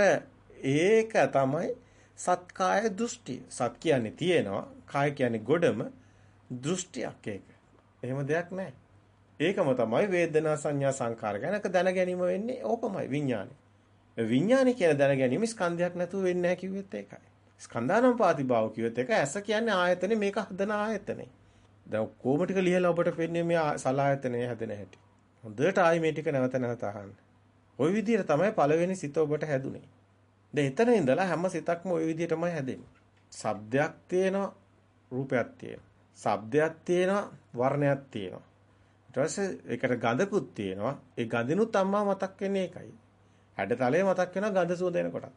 ඒක තමයි සත්කාය දෘෂ්ටි. සත් කියන්නේ තියෙනවා, කාය කියන්නේ ගොඩම, දෘෂ්ටියක් ඒක. එහෙම දෙයක් නැහැ. ඒකම තමයි වේදනා සංඥා සංකාර ගැනක දැන ගැනීම වෙන්නේ ඕකමයි විඥානෙ. විඥානෙ කියන දැන ගැනීම ස්කන්ධයක් නැතුව වෙන්නේ නැහැ කිව්වෙත් ඒකයි. ස්කන්ධානම් පාතිභාව කිව්වෙත් ඒක ඇස කියන්නේ ආයතනේ මේක හදන ආයතනේ. දැන් කොහොම ටික ලියලා ඔබට පෙන්නේ මේ සලායතනේ හැදෙන හැටි. හොඳට ආයි මේ ටික නැවත නැවත අහන්න. ওই විදිහට තමයි පළවෙනි සිත ඔබට හැදුනේ. දැන් එතන ඉඳලා හැම සිතක්ම ওই විදිහටමයි හැදෙන්නේ. ශබ්දයක් තියෙනවා, රූපයක් තියෙනවා. ශබ්දයක් තියෙනවා, වර්ණයක් තියෙනවා. ඊට පස්සේ ඒකට ගඳකුත් තියෙනවා. ඒ ගඳිනුත් අම්මා මතක් වෙන්නේ ඒකයි. හැඩතලේ මතක් වෙනවා ගඳ සුවඳ එනකොට.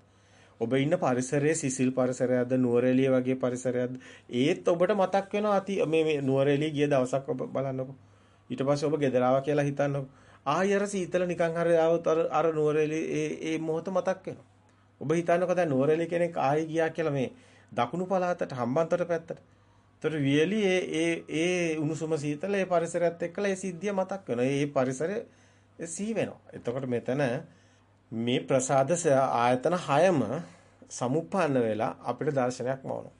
ඔබ ඉන්න පරිසරයේ සිසිල් පරිසරයක්ද නුවරඑළිය වගේ පරිසරයක්ද ඒත් ඔබට මතක් වෙනවා අති මේ මේ නුවරඑළිය ගිය දවසක් ඔබ බලන්නකො. ඊට පස්සේ ඔබ ගෙදරාවා කියලා හිතන්නකො. ආයෙ අර සීතල නිකන් හරි ආවොත් අර අර නුවරඑළිය ඒ ඒ මොහොත මතක් වෙනවා. ඔබ හිතන්නකෝ දැන් නුවරඑළිය කෙනෙක් ආයෙ ගියා කියලා මේ දකුණු පළාතට හම්බන්තොට පැත්තට. ඒතර වියලි ඒ ඒ ඒ උණුසුම සීතල ඒ පරිසරයත් එක්කලා ඒ සිද්ධිය මතක් වෙනවා. ඒ පරිසරය සිහි වෙනවා. එතකොට මෙතන මේ ප්‍රසාද ආයතන 6ම සමුප්පන්න වෙලා අපිට දර්ශනයක් වුණා.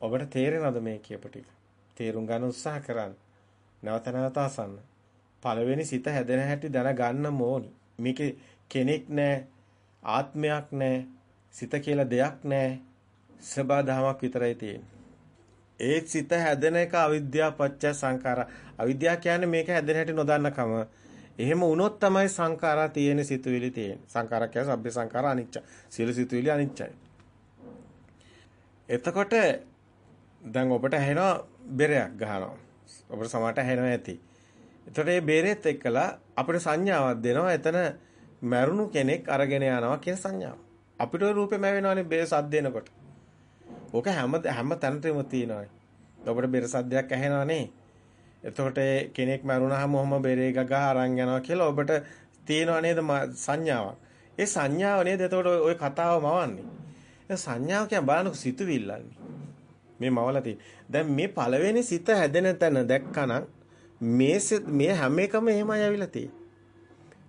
ඔබට තේරෙනවද මේ කියපු ටික? තේරුම් ගන්න උත්සාහ කරන්න. නැවත නැවත අසන්න. පළවෙනි සිත හැදෙන හැටි දැනගන්න ඕනි. මේකේ කෙනෙක් නැහැ, ආත්මයක් නැහැ, සිත කියලා දෙයක් නැහැ. සබා දහමක් විතරයි තියෙන්නේ. ඒ සිත හැදෙන එක අවිද්‍යාව පත්‍ය සංඛාර. අවිද්‍යාව කියන්නේ මේක හැදෙන හැටි නොදන්නකම. එහෙම වුණොත් තමයි සංඛාරා තියෙන සිතුවිලි තියෙන්නේ. සංඛාරා කියන්නේ සබ්බේ සංඛාරා අනිච්ච. සියලු සිතුවිලි අනිච්චයි. එතකොට දැන් ඔබට ඇහෙනවා බෙරයක් ගහනවා. ඔබට සමහරට ඇහෙනවා ඇති. එතකොට මේ බෙරෙත් එක්කලා අපිට සංඥාවක් දෙනවා. එතන මරුණු කෙනෙක් අරගෙන යනවා කියන සංඥාව. අපිට රූපේ මැවෙනවනේ බෙර සද්ද එනකොට. ඕක හැම හැම තැනටම තියෙනවා. ඔබට බෙර සද්දයක් ඇහෙනවා නේ. එතකොට කෙනෙක් මරුණාම ඔහම බෙරේ ගගා අරන් යනවා කියලා ඔබට තියෙනව නේද සංඥාවක්. ඒ සංඥාව නේද එතකොට ওই කතාව මවන්නේ. ඒ සංඥාව කියන්නේ බලන්නකො සිතුවිල්ලන්නේ. මේ මවලා තියෙන. දැන් මේ පළවෙනි සිත හැදෙන තැන දැක්කනම් මේ මේ හැම එකම එහෙමයි ඇවිල්ලා තියෙන්නේ.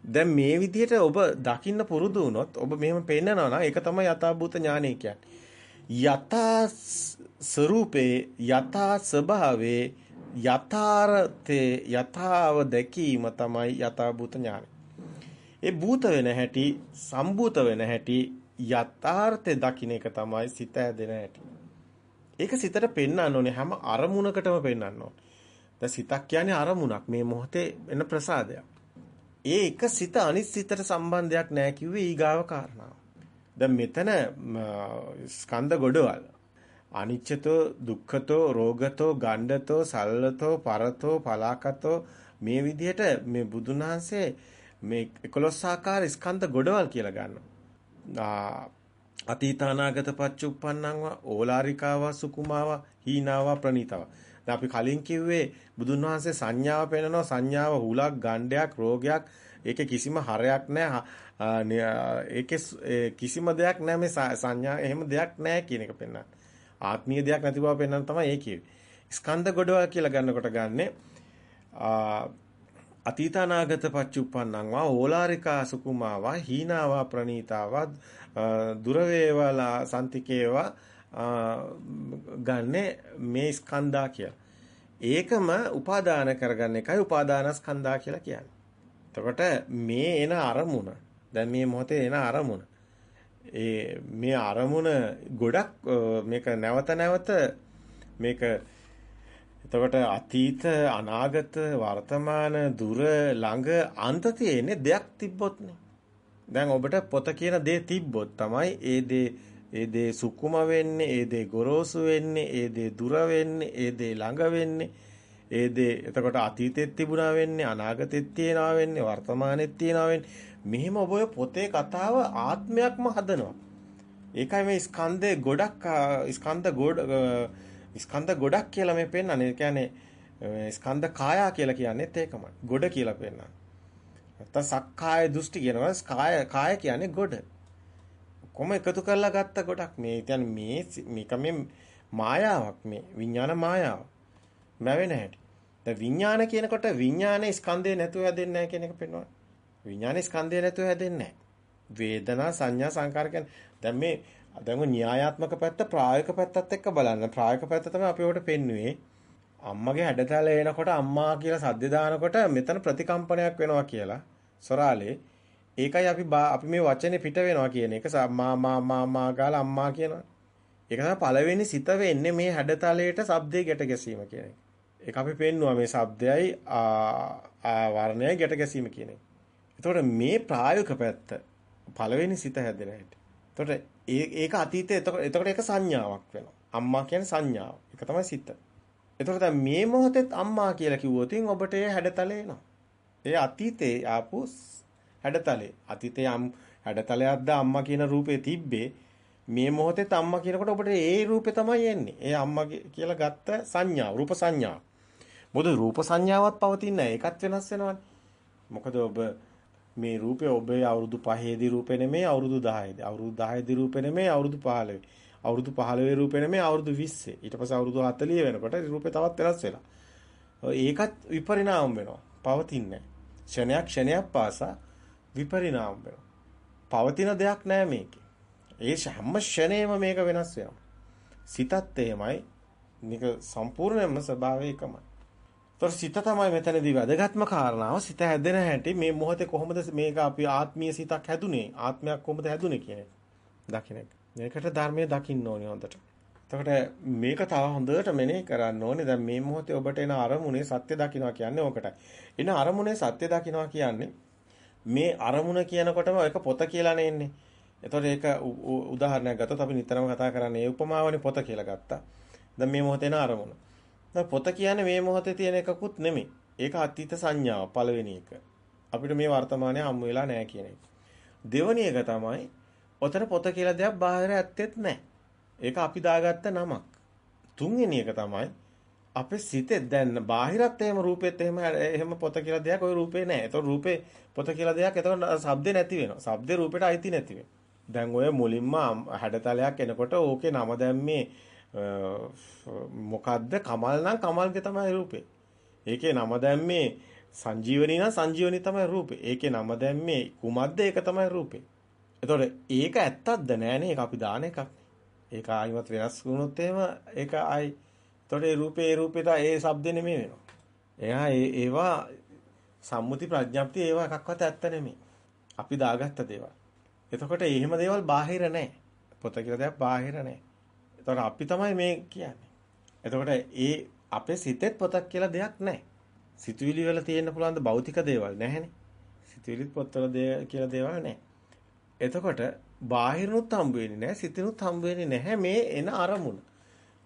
දැන් මේ විදිහට ඔබ දකින්න පුරුදු වුණොත් ඔබ මෙහෙම පෙන්නනවා නම් ඒක තමයි යථාභූත ඥානය කියන්නේ. යථා ස්වરૂපේ යථා ස්වභාවේ යථාර්ථේ යථාව දැකීම තමයි යථාභූත ඥානය. ඒ භූත වෙන හැටි සම්භූත වෙන හැටි යථාර්ථය දකින්න එක තමයි සිත ඇදෙන හැටි. ඒක සිතට පෙන්වන්න ඕනේ හැම අරමුණකටම පෙන්වන්න ඕනේ. දැන් සිතක් කියන්නේ අරමුණක් මේ මොහොතේ එන ප්‍රසාදයක්. ඒ එක සිත අනිත් සිතට සම්බන්ධයක් නැහැ කිව්වේ ඊගාව කාරණාව. දැන් මෙතන ස්කන්ධ ගොඩවල් අනිච්චතෝ දුක්ඛතෝ රෝගතෝ ගණ්ඩතෝ සල්ලතෝ පරතෝ පලාකතෝ මේ විදිහට මේ බුදුන් වහන්සේ මේ 11 ආකාර ස්කන්ධ ගොඩවල් කියලා ගන්නවා. අතීතානාගත පච්චුප්පන්නංව ඕලාරිකාව සුකුමාව හීනාව ප්‍රණීතව. දැන් අපි කලින් කිව්වේ බුදුන් වහන්සේ සංඥාව පෙන්නනවා සංඥාව හුලක් ගණ්ඩයක් රෝගයක් ඒකේ කිසිම හරයක් නැහැ. ඒකේ කිසිම දෙයක් නැහැ මේ සංඥා එහෙම දෙයක් නැහැ කියන එක පෙන්නන. ආත්මීය දෙයක් නැති බව පෙන්වන්න තමයි ඒ කිව්වේ. ස්කන්ධ ගොඩවල් කියලා ගන්නකොට ගන්නෙ අතීතානාගත පච්චුප්පන්නං වා ඕලාරිකා සුකුමාවා හීනාවා ප්‍රනීතාවා දුර වේවලා සම්තිකේවා ගන්නෙ මේ ස්කන්ධා කියලා. ඒකම උපාදාන කරගන්න එකයි උපාදානස්කන්ධා කියලා කියන්නේ. එතකොට මේ එන අරමුණ දැන් මේ මොහොතේ එන අරමුණ ඒ මේ අරමුණ ගොඩක් මේක නැවත නැවත මේක එතකොට අතීත අනාගත වර්තමාන දුර ළඟ අන්ත තියෙන්නේ දෙයක් තිබ්බොත් නේ දැන් ඔබට පොත කියන දේ තිබ්බොත් තමයි ඒ දේ ඒ දේ සුකුම වෙන්නේ, ඒ දේ ගොරෝසු වෙන්නේ, ඒ දේ දුර වෙන්නේ, ඒ දේ ළඟ වෙන්නේ. ඒ දේ එතකොට අතීතෙත් තිබුණා වෙන්නේ, අනාගතෙත් තියනවා වෙන්නේ, වර්තමානෙත් තියනවා වෙන්නේ. මෙහිම ඔබ පොතේ කතාව ආත්මයක්ම හදනවා. ඒකයි මේ ස්කන්ධේ ගොඩක් ස්කන්ධ ගොඩ ස්කන්ධ ගොඩක් කියලා මේ පෙන්නන්නේ. ඒ කියන්නේ ස්කන්ධ කායා කියලා කියන්නේත් ඒකමයි. ගොඩ කියලා පෙන්නන්නේ. නැත්තම් සක්කාය දෘෂ්ටි කියනවා. කාය කාය කියන්නේ ගොඩ. කොම එකතු කරලා ගත්ත ගොඩක් මේ කියන්නේ මේ මේක මේ මායාවක් මේ විඥාන මායාව. මැවෙන හැටි. දැන් විඥාන කියනකොට විඥානේ ස්කන්ධේ නැතුව හැදෙන්නේ නැහැ කියන එක පෙන්වනවා. විඥානේ ස්කන්ධේ නැතුව හැදෙන්නේ නැහැ. වේදනා සංඥා සංකාර කියන්නේ දැන් මේ දැන් ඔය න්‍යායාත්මක පැත්ත ප්‍රායෝගික පැත්තත් එක්ක බලන්න. ප්‍රායෝගික පැත්ත තමයි අපි ඔකට පෙන්වුවේ. අම්මගේ හැඩතල එනකොට අම්මා කියලා සද්ද දානකොට මෙතන ප්‍රතිකම්පනයක් වෙනවා කියලා. සොරාලේ ඒකයි අපි අපි මේ වචනේ පිට වෙනවා කියන එක මා මා මා මා ගාලා අම්මා කියනවා. ඒක තමයි පළවෙනි සිත වෙන්නේ මේ හැඩතලයට shabdේ ගැට ගැසීම කියන එක. ඒක අපි පෙන්නවා මේ shabdයයි ආ වර්ණයයි ගැට ගැසීම කියන එක. එතකොට මේ ප්‍රායෝගික පැත්ත පළවෙනි සිත හැදෙන හැටි. එතකොට ඒක අතීතේ එතකොට එතකොට ඒක සංඥාවක් වෙනවා. අම්මා කියන්නේ සංඥාව. ඒක තමයි සිත. එතකොට දැන් මේ මොහොතේත් අම්මා කියලා කිව්වොත් ඔබට ඒ හැඩතලේ එනවා. ඒ අතීතේ ආපු හැඩතලේ. අතීතේ අම් හැඩතලයක්ද අම්මා කියන රූපේ තිබ්බේ. මේ මොහොතේත් අම්මා කියනකොට ඔබට ඒ රූපේ තමයි එන්නේ. ඒ අම්මා කියලා ගත්ත සංඥාව, රූප සංඥාව. මොකද රූප සංඥාවක් පවතින්නේ නැහැ. ඒකත් වෙනස් වෙනවනේ. මොකද ඔබ මේ රූපේ ඔබේ අවුරුදු 5ේදී රූපේ නෙමෙයි අවුරුදු 10ේදී. අවුරුදු 10ේදී රූපේ නෙමෙයි අවුරුදු 15. අවුරුදු 15 රූපේ නෙමෙයි අවුරුදු 20. ඊට පස්සේ අවුරුදු 40 වෙනකොට රූපේ තවත් වෙනස් වෙලා. ඒකත් විපරිණාම වෙනවා. පවතින්නේ ක්ෂණයක් ක්ෂණයක් පාසා විපරිණාම වෙනවා. පවතින දෙයක් නෑ මේකේ. ඒ හැම ක්ෂණේම මේක වෙනස් වෙනවා. සිතත් එහෙමයි. මේක සම්පූර්ණයෙන්ම ස්වභාවය එකමයි. ඒතර සිත තමයි මෙතනදී වැදගත්ම කාරණාව. සිත හැදෙන හැටි මේ මොහොතේ කොහොමද මේක අපි ආත්මීය සිතක් හැදුනේ? ආත්මයක් කොහොමද හැදුනේ කියන එක. දකින්න එක. මේකට ධර්මයේ දකින්න ඕනේ හොඳට. එතකොට මේක තව හොඳට මෙනෙහි කරන්න ඕනේ. දැන් මේ මොහොතේ ඔබට එන අරමුණේ සත්‍ය දකින්නවා කියන්නේ ඕකටයි. එන අරමුණේ සත්‍ය දකින්නවා කියන්නේ මේ අරමුණ කියනකොටම ඒක පොත කියලානේ එන්නේ. එතකොට ඒක උදාහරණයක් ගත්තොත් අපි නිතරම කතා කරන්නේ ඒ උපමාවනේ පොත කියලා ගත්තා. දැන් මේ මොහොතේ එන අරමුණ. පොත කියන්නේ මේ මොහොතේ තියෙන එකකුත් නෙමෙයි. ඒක අතීත සංඥාව පළවෙනි එක. අපිට මේ වර්තමානයේ හම්බ වෙලා නැහැ කියන එක. දෙවැනි එක තමයි ඔතන පොත කියලා දෙයක් බාහිර ඇත්තෙත් නැහැ. ඒක අපි දාගත්ත නමක්. තුන්වෙනි එක තමයි අපේ සිතේ දැන් බාහිරත් එහෙම රූපෙත් එහෙම එහෙම පොත කියලා දෙයක් ওই රූපේ නැහැ. ඒතකොට රූපේ පොත කියලා දෙයක් එතකොට ශබ්දේ නැති වෙනවා. ශබ්දේ රූපෙට අයිති නැති වෙනවා. දැන් ඔය මුලින්ම හැඩතලයක් එනකොට ඕකේ නම දැම්මේ මොකද්ද කමල් නම් කමල්ගේ තමයි රූපේ. ඒකේ නම දැම්මේ සංජීවනී නම් සංජීවනී තමයි රූපේ. ඒකේ නම දැම්මේ කුමද්ද ඒක තමයි රූපේ. එතකොට ඒක ඇත්තක්ද නෑනේ ඒක අපි දාන එකක්. ඒක ආයිමත් වෙනස් වුණොත් එහෙම ඒක ආයි එතකොට ඒ රූපේ ඒ රූපේට ඒ શબ્ද නෙමෙයි වෙනවා. එයා ඒවා සම්මුති ප්‍රඥප්තිය ඒවා එකක්වත් ඇත්ත නෙමෙයි. අපි දාගත්ත දේවල්. එතකොට එහෙම දේවල් බාහිර නැහැ. පොත කියලා දෙයක් බාහිර නැහැ. එතකොට අපි තමයි මේ කියන්නේ. එතකොට ඒ අපේ සිතෙත් පොතක් කියලා දෙයක් නැහැ. සිතුවිලි වල තියෙන්න පුළුවන් ද භෞතික දේවල් නැහැනේ. සිතුවිලිත් පොත්වල දේ කියලා දේවල් නැහැ. එතකොට බාහිරනුත් හම්බ වෙන්නේ නැහැ, සිතිනුත් හම්බ වෙන්නේ නැහැ මේ එන අරමුණ.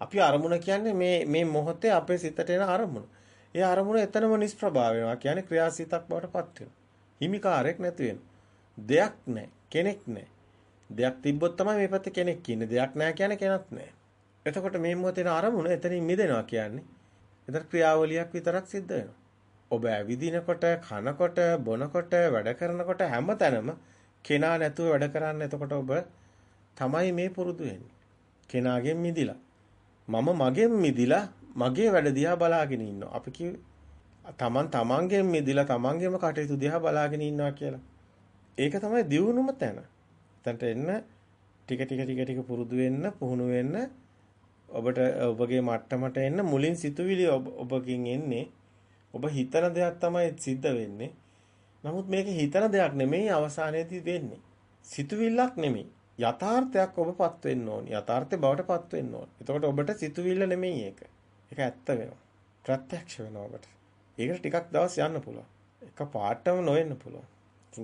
අපි අරමුණ කියන්නේ මේ මේ මොහොතේ අපේ සිතට එන අරමුණ. ඒ අරමුණ එතනම නිෂ්ප්‍රභා වෙනවා. කියන්නේ ක්‍රියාසිතක් බවට පත් වෙනවා. හිමිකාරයක් නැති වෙනවා. දෙයක් නැහැ. කෙනෙක් නැහැ. දෙයක් තිබ්බොත් තමයි මේ පැත්තේ කෙනෙක් ඉන්නේ. දෙයක් නැහැ කියන්නේ කෙනක් නැහැ. එතකොට මේ මොහොතේ අරමුණ එතනින් මිදෙනවා කියන්නේ. එතන ක්‍රියාවලියක් විතරක් සිද්ධ වෙනවා. ඔබ ඇවිදිනකොට, කනකොට, බොනකොට, වැඩ කරනකොට හැමතැනම කෙනා නැතුව වැඩ කරන්න එතකොට ඔබ තමයි මේ පුරුදු වෙන්නේ. කෙනාගෙන් මිදිලා. මම මගෙන් මිදිලා මගේ වැඩ දිහා බලාගෙන ඉන්නවා. අපි කිව්වේ තමන් තමන්ගෙන් මිදිලා තමන්ගේම කටයුතු දිහා බලාගෙන ඉන්නවා කියලා. ඒක තමයි දියුණුම තැන. එතනට එන්න ටික ටික ටික ටික පුරුදු වෙන්න පුහුණු වෙන්න ඔබට ඔබගේ මට්ටමට එන්න මුලින් සිතුවිලි ඔබකින් එන්නේ. ඔබ හිතන දෙයක් තමයි සිද්ධ වෙන්නේ. නමුත් මේක හිතන දෙයක් නෙමෙයි අවසානයේදී වෙන්නේ. සිතුවිල්ලක් නෙමෙයි. යථාර්ථයක් ඔබපත් වෙන්න ඕනි. යථාර්ථේ බවට පත් වෙන්න ඕනි. එතකොට ඔබට සිතුවිල්ල නෙමෙයි ඒක. ඒක ඇත්ත වෙනවා. ප්‍රත්‍යක්ෂ වෙනවා ඔබට. ඒකට ටිකක් දවස් යන්න පුළුවන්. එක පාටම නොවෙන්න පුළුවන්.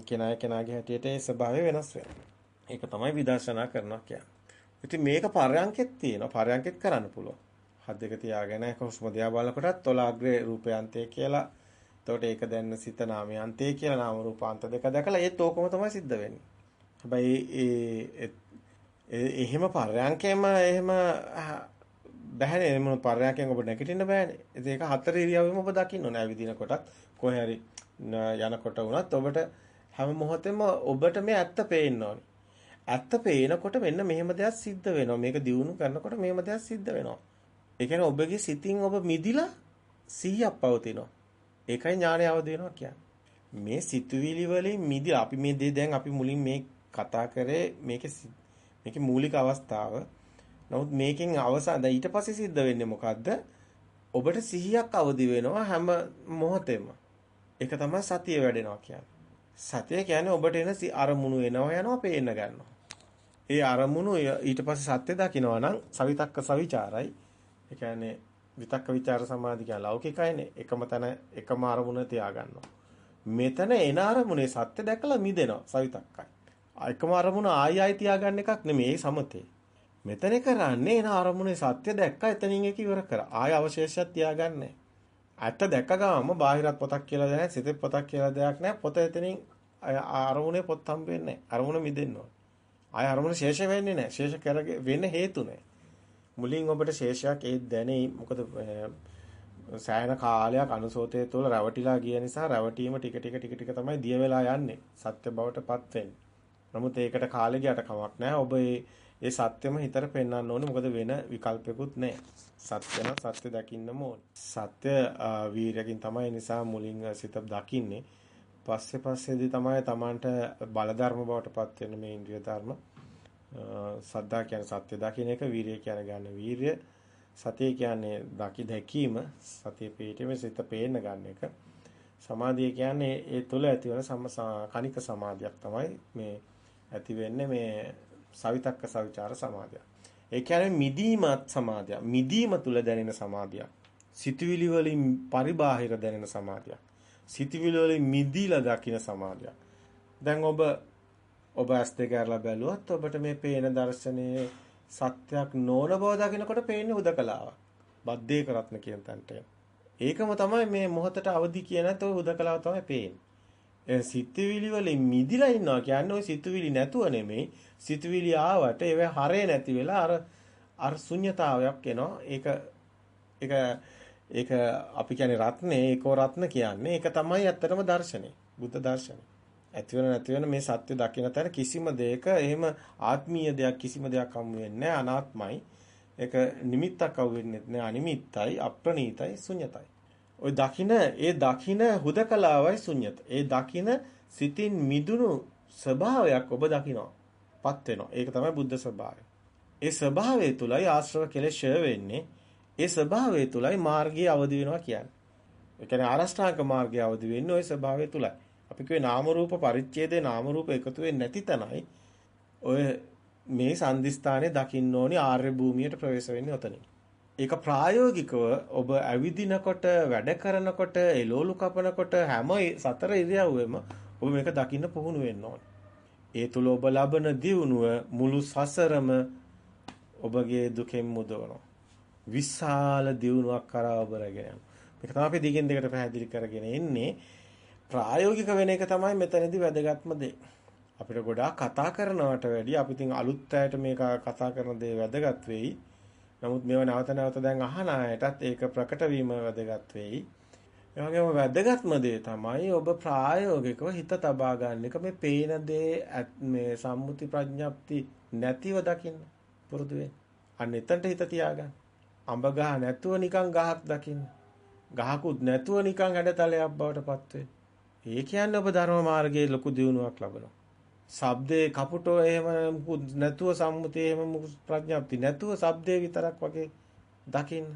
කෙනා කෙනාගේ හැටියට ඒ ස්වභාවය වෙනස් වෙනවා. ඒක තමයි විදර්ශනා කරනවා කියන්නේ. ඉතින් මේක පරයන්කෙත් තියෙනවා. පරයන්කෙත් කරන්න පුළුවන්. හත් දෙක තියාගෙන හුස්ම දිහා බලනකොටත් තොලාග්‍රේ රූපයන්තේ කියලා එතකොට ඒක දැන්න සිත නාමයන්තේ කියලා නාම රූපාන්ත දෙක දැකලා ඒත් ඕකම තමයි සිද්ධ වෙන්නේ. හැබැයි ඒ එහෙම පරයන්කෙම එහෙම බෑනේ එහෙම පරයන්කෙන් ඔබ නැගිටින්න බෑනේ. ඒක හතර ඉරියව්වෙම ඔබ දකින්න ඕනේ. ඇවිදින කොටත් කොහේ හරි යනකොට වුණත් ඔබට හැම මොහොතෙම ඔබට මේ ඇත්ත පේන්න ඕනේ. ඇත්ත පේනකොට මෙන්න මෙහෙම දෙයක් සිද්ධ වෙනවා. මේක දියුණු කරනකොට මෙහෙම දෙයක් සිද්ධ වෙනවා. ඒ කියන්නේ ඔබගේ සිතින් ඔබ මිදිලා සිහියක් පවතිනවා. ඒකයි ඥානය අවදි වෙනවා කියන්නේ. මේ සිතුවිලි වලින් මිදිලා අපි මේ දේ දැන් අපි මුලින් මේ කතා කරේ මේකේ මේකේ මූලික අවස්ථාව. නමුත් මේකෙන් අවසාන දැන් ඊට පස්සේ සිද්ධ වෙන්නේ මොකද්ද? ඔබට සිහියක් අවදි වෙනවා හැම මොහොතෙම. ඒක තමයි සතිය වැඩෙනවා කියන්නේ. සතිය කියන්නේ ඔබට එන අරමුණු එනවා යනවා පේන්න ගන්නවා. ඒ අරමුණු ඊට පස්සේ සත්‍ය දකිනවා නම් සවිතක්ක සවිචාරයි. ඒ කියන්නේ විතක්ක ਵਿਚාර සමාධි කියන ලෞකිකයිනේ එකම තැන එකම අරමුණ තියාගන්නවා. මෙතන එන අරමුණේ සත්‍ය දැකලා මිදෙනවා සවිතක්කයි. එකම අරමුණ ආයි ආයි තියාගන්න එකක් නෙමෙයි සමතේ. මෙතන කරන්නේ එන අරමුණේ සත්‍ය දැක්කා එතනින් ඒක ඉවර කරා. ආය අවශේෂයක් තියාගන්නේ. ඇත්ත දැක්ක ගාම බාහිරත් පොතක් කියලා දෙයක් නැහැ, සිතේ පොතක් කියලා දෙයක් නැහැ. පොත එතනින් අරමුණේ පොත් හම්බ වෙන්නේ නැහැ. අරමුණ මිදෙන්න ඕන. ආය අරමුණ ශේෂ වෙන්නේ නැහැ. ශේෂ කරගෙන වෙන්න හේතු නැහැ. මුලින් ඔබට ශේෂයක් ඒ දැනෙයි. මොකද සෑහෙන කාලයක් අනුසෝතය තුළ රැවටිලා ගිය නිසා රැවටීම ටික ටික ටික ටික තමයි දිය වෙලා යන්නේ. සත්‍ය බවටපත් වෙන්නේ. නමුත් ඒකට කාලෙ ගියට කමක් නැහැ. ඔබ ඒ සත්‍යෙම හිතට පෙන්වන්න ඕනේ. මොකද වෙන විකල්පයක්වත් නැහැ. සත්‍ය නම් සත්‍ය දකින්නම ඕනේ. සත්‍ය වීරයකින් තමයි නිසා මුලින් සිත දකින්නේ. පස්සේ පස්සේදී තමයි Tamanට බල ධර්ම බවටපත් වෙන මේ ඉන්ද්‍රිය ධර්ම. සද්දා කියන්නේ සත්‍ය දකින්න එක, වීරිය කියන්නේ ගන්න වීරිය. සතිය කියන්නේ දකි දැකීම, සතිය පිටීමේ සිත පේන්න ගන්න එක. සමාධිය කියන්නේ ඒ තුල ඇතිවන කණික සමාධියක් තමයි මේ ඇති වෙන්නේ මේ සවිතක්ක සවිචාර සමාධිය. ඒ කියන්නේ මිදීමත් සමාධිය. මිදීම තුල දැනෙන සමාධිය. සිතුවිලි වලින් පරිබාහිර දැනෙන සමාධිය. සිතුවිලි වලින් මිදීලා දකින සමාධිය. දැන් ඔබ ඔබ ඇස් දෙක අරලා බැලුවොත් ඔබට මේ පේන දර්ශනයේ සත්‍යක් නොවන බව දකිනකොට පේන්නේ හුදකලාවක්. බද්දේක රත්න කියන තැනට. ඒකම තමයි මේ මොහොතට අවදි කියනත් ඔය හුදකලාව තමයි පේන්නේ. ඒ සිතුවිලි වලින් මිදිලා ඉන්නවා කියන්නේ ওই සිතුවිලි නැතුව නෙමෙයි. සිතුවිලි ආවට ඒව හරේ නැති වෙලා අර අර ශුන්්‍යතාවයක් එනවා. ඒක ඒක ඒක අපි කියන්නේ රත්නේ ඒකෝ රත්න කියන්නේ. ඒක තමයි ඇත්තටම දර්ශනේ. බුද්ධ දර්ශනේ. ඇති වෙන නැති වෙන මේ සත්‍ය දකින තැන කිසිම දෙයක එහෙම ආත්මීය දෙයක් කිසිම දෙයක් හමු වෙන්නේ අනාත්මයි. ඒක නිමිත්තක් අවු වෙන්නේ නැහැ අනිමිත්තයි අප්‍රණීතයි ශුන්‍යතයි. ওই දකින ඒ දකින හුදකලාවයි ශුන්‍යත. ඒ දකින සිතින් මිදුණු ස්වභාවයක් ඔබ දකිනවා. පත් වෙනවා. ඒක තමයි බුද්ධ ස්වභාවය. ඒ ස්වභාවය තුලයි ආශ්‍රව කෙලෙස් වෙන්නේ. ඒ ස්වභාවය තුලයි මාර්ගය අවදි වෙනවා කියන්නේ. ඒ කියන්නේ ආරෂ්ඨාංග මාර්ගය අවදි වෙන්නේ ওই ස්වභාවය තුලයි. අපි කියේ නාම රූප පරිච්ඡේදේ නාම රූප එකතු වෙන්නේ නැති තැනයි ඔය මේ සංදිස්ථානේ දකින්න ඕනි ආර්ය භූමියට ප්‍රවේශ වෙන්නේ ඔතනින්. ඒක ප්‍රායෝගිකව ඔබ ඇවිදිනකොට වැඩ කරනකොට එලෝලු කපනකොට හැම සතර ඉරියව්වෙම ඔබ මේක දකින්න පුහුණු වෙන්න ඕනේ. ඒ තුල ඔබ ලබන දියුණුව මුළු සසරම ඔබගේ දුකෙන් මුදවනවා. විශාල දියුණුවක් කරා ඔබ රැගෙන. මේක තමයි අපි දිගින් දිගට පැහැදිලි කරගෙන එන්නේ. ප්‍රායෝගික වෙන එක තමයි මෙතනදී වැදගත්ම දේ. අපිට ගොඩාක් කතා කරනවට වැඩිය අපි තින් අලුත් අයට මේක කතා කරන දේ වැදගත් වෙයි. නමුත් මේව නැවත නැවත දැන් අහන අයටත් ඒක ප්‍රකට වීම වැදගත් වෙයි. ඒ වගේම වැදගත්ම දේ තමයි ඔබ ප්‍රායෝගිකව හිත තබා ගන්න එක මේ පේන දේ මේ සම්මුති ප්‍රඥප්ති නැතිව දකින්න පුරුදු වෙන්න. අන්න එතනට හිත තියාගන්න. අඹ ගහ නැතුව නිකන් ගහක් දකින්න. ගහකුත් නැතුව නිකන් හැඩතලයක් බවට පත් වෙන්න. ඒ කියන්නේ ඔබ ධර්ම මාර්ගයේ ලොකු දියුණුවක් ලබනවා. ශබ්දේ කපුටෝ එහෙම නැතුව සම්මුතිය එහෙම ප්‍රඥාප්ති නැතුව ශබ්දේ විතරක් වගේ දකින්න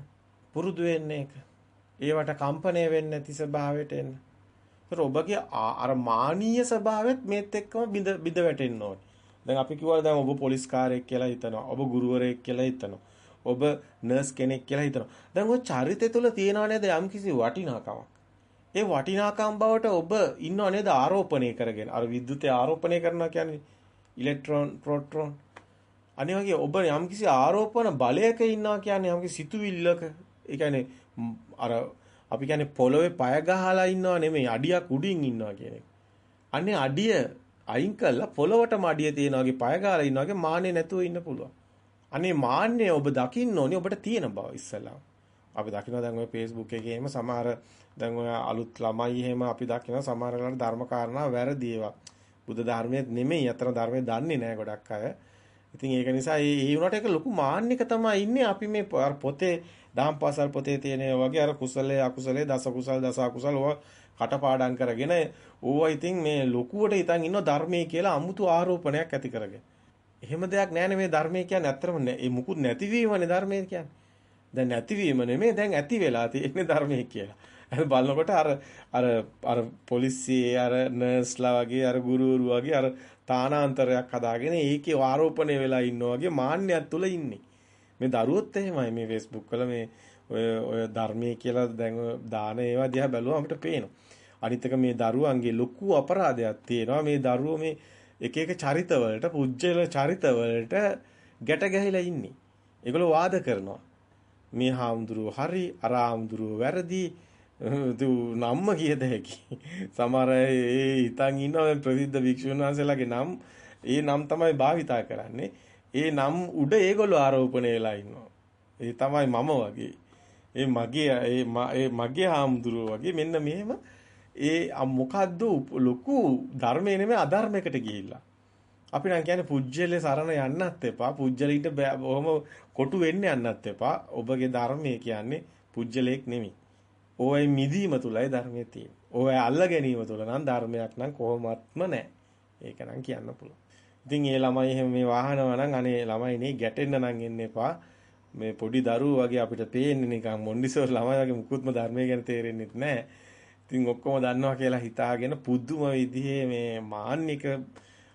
පුරුදු වෙන්න ඒක. ඒවට කම්පණය වෙන්නේ නැති ස්වභාවයට එන්න. ඒතර ඔබගේ අර මානීය ස්වභාවෙත් මේත් එක්කම බිඳ බිඳ වැටෙන්න ඕනේ. දැන් අපි කිව්වා දැන් ඔබ පොලිස් කාර්යයක් කියලා හිතනවා. ඔබ ගුරුවරයෙක් කියලා හිතනවා. ඔබ නර්ස් කෙනෙක් කියලා හිතනවා. දැන් ওই චරිතය තුළ තියනව නේද යම්කිසි වටිනාකමක්. ඒ වටිනාකම් බවට ඔබ ඉන්නව නේද ආරෝපණය කරගෙන. අර විද්‍යුතය ආරෝපණය කරනවා කියන්නේ ඉලෙක්ට්‍රෝන, ප්‍රෝටෝන. අනිත් වගේ ඔබ යම්කිසි ආරෝපණ බලයක ඉන්නවා කියන්නේ යම්කිසි සිතුවිල්ලක. ඒ කියන්නේ අර අපි කියන්නේ පොළවේ පය ගහලා ඉන්නව නෙමෙයි අඩියක් උඩින් ඉන්නවා කියන එක. අනේ අඩිය අයින් කළා පොළවටම අඩිය තියනවා වගේ පය ගහලා ඉන්නවා වගේ මාන්නේ නැතුව ඉන්න පුළුවන්. අනේ මාන්නේ ඔබ දකින්න ඕනේ ඔබට තියෙන බව ඉස්සලා. අපි දකිනවා දැන් ඔය Facebook එකේ එහෙම සමහර දැන් ඔය අලුත් ළමයි එහෙම අපි දකිනවා සමහර වෙලාවට ධර්ම කාරණා වැරදි ඒවා. බුද්ධ ධර්මයේ නෙමෙයි අතන ධර්මයේ දන්නේ නැහැ ගොඩක් අය. ඉතින් ඒක නිසා ඒ ඒ වුණාට ඒක ලොකු මාන්නයක තමයි ඉන්නේ අපි මේ පොතේ දහම් පාසල් පොතේ තියෙන වගේ අර කුසලයේ අකුසලයේ දස කුසල දස අකුසල ඕවා කටපාඩම් කරගෙන ඕවා ඉතින් මේ ලොකුවට ඉතින් ඉන්න ධර්මයේ කියලා අමුතු ආරෝපණයක් ඇති කරගෙන. එහෙම දෙයක් නැහැ මේ ධර්මයේ කියන්නේ ඇත්තම මේ මුකුත් නැතිවීමනේ ධර්මයේ කියන්නේ. දැන් නැතිවීම නෙමෙයි දැන් ඇති වෙලා තියෙන්නේ ධර්මයේ කියලා. අර බලනකොට අර අර අර පොලිසියේ අර නර්ස්ලා වගේ අර ගුරුවරු වගේ අර තානාන්තරයක් හදාගෙන ඒකේ ආරෝපණය වෙලා ඉන්නවා වගේ මාන්නයක් තුල ඉන්නේ. මේ දරුවොත් එහෙමයි මේ Facebook වල මේ ඔය ඔය ධර්මයේ කියලා දැන් දාන ඒවා දිහා බැලුවම අපිට පේනවා. අනිත් එක මේ දරුවන්ගේ ලොකු අපරාධයක් තියෙනවා. මේ දරුවෝ මේ එක එක චරිතවලට පුජ්‍යල චරිතවලට ගැට ගැහිලා ඉන්නේ. ඒගොල්ලෝ වාද කරනවා. මේ හාමුදුරුව හරි අර හාමුදුරුව වැරදි නම්ම කියද හැකි. සමහර ඒ හිතන් ඉන්නවා ප්‍රසිද්ධ භික්ෂුන් වහන්සේලාගේ නම් ඒ නම් තමයි භාවිතා කරන්නේ. ඒ නම් උඩ ඒගොල්ලෝ ආරෝපණය වෙලා ඉන්නවා. ඒ තමයි මම වගේ. ඒ මගේ ඒ මගේ හාමුදුරුව වගේ මෙන්න මෙහෙම ඒ මොකද්ද ලොකු ධර්මයේ නෙමෙයි අධර්මයකට ගිහිල්ලා. අපි නම් කියන්නේ පුජ්‍යලේ සරණ යන්නත් එපා. පුජ්‍යලීට බොහොම කොටු වෙන්න යන්නත් එපා. ඔබගේ ධර්මයේ කියන්නේ පුජ්‍යලයක් නෙමෙයි. ඕයි මිදීම තුලයි ධර්මයේ තියෙන්නේ. ඕයි අල්ල ගැනීම තුල නම් ධර්මයක් නම් කොහොමත්ම නැහැ. ඒක නම් කියන්න පුළුවන්. ඉතින් ඒ ළමයි එහෙම මේ වාහනවා නම් අනේ ළමයි නේ ගැටෙන්න නම් එන්න එපා. මේ පොඩි දරුවෝ වගේ අපිට පේන්නේ නිකන් මොන්ඩිසෝර් ළමයි වගේ මුකුත්ම ධර්මයේ ගැන තේරෙන්නේ නැහැ. ඉතින් ඔක්කොම දන්නවා කියලා හිතාගෙන පුදුම විදිහේ මේ මාන්නික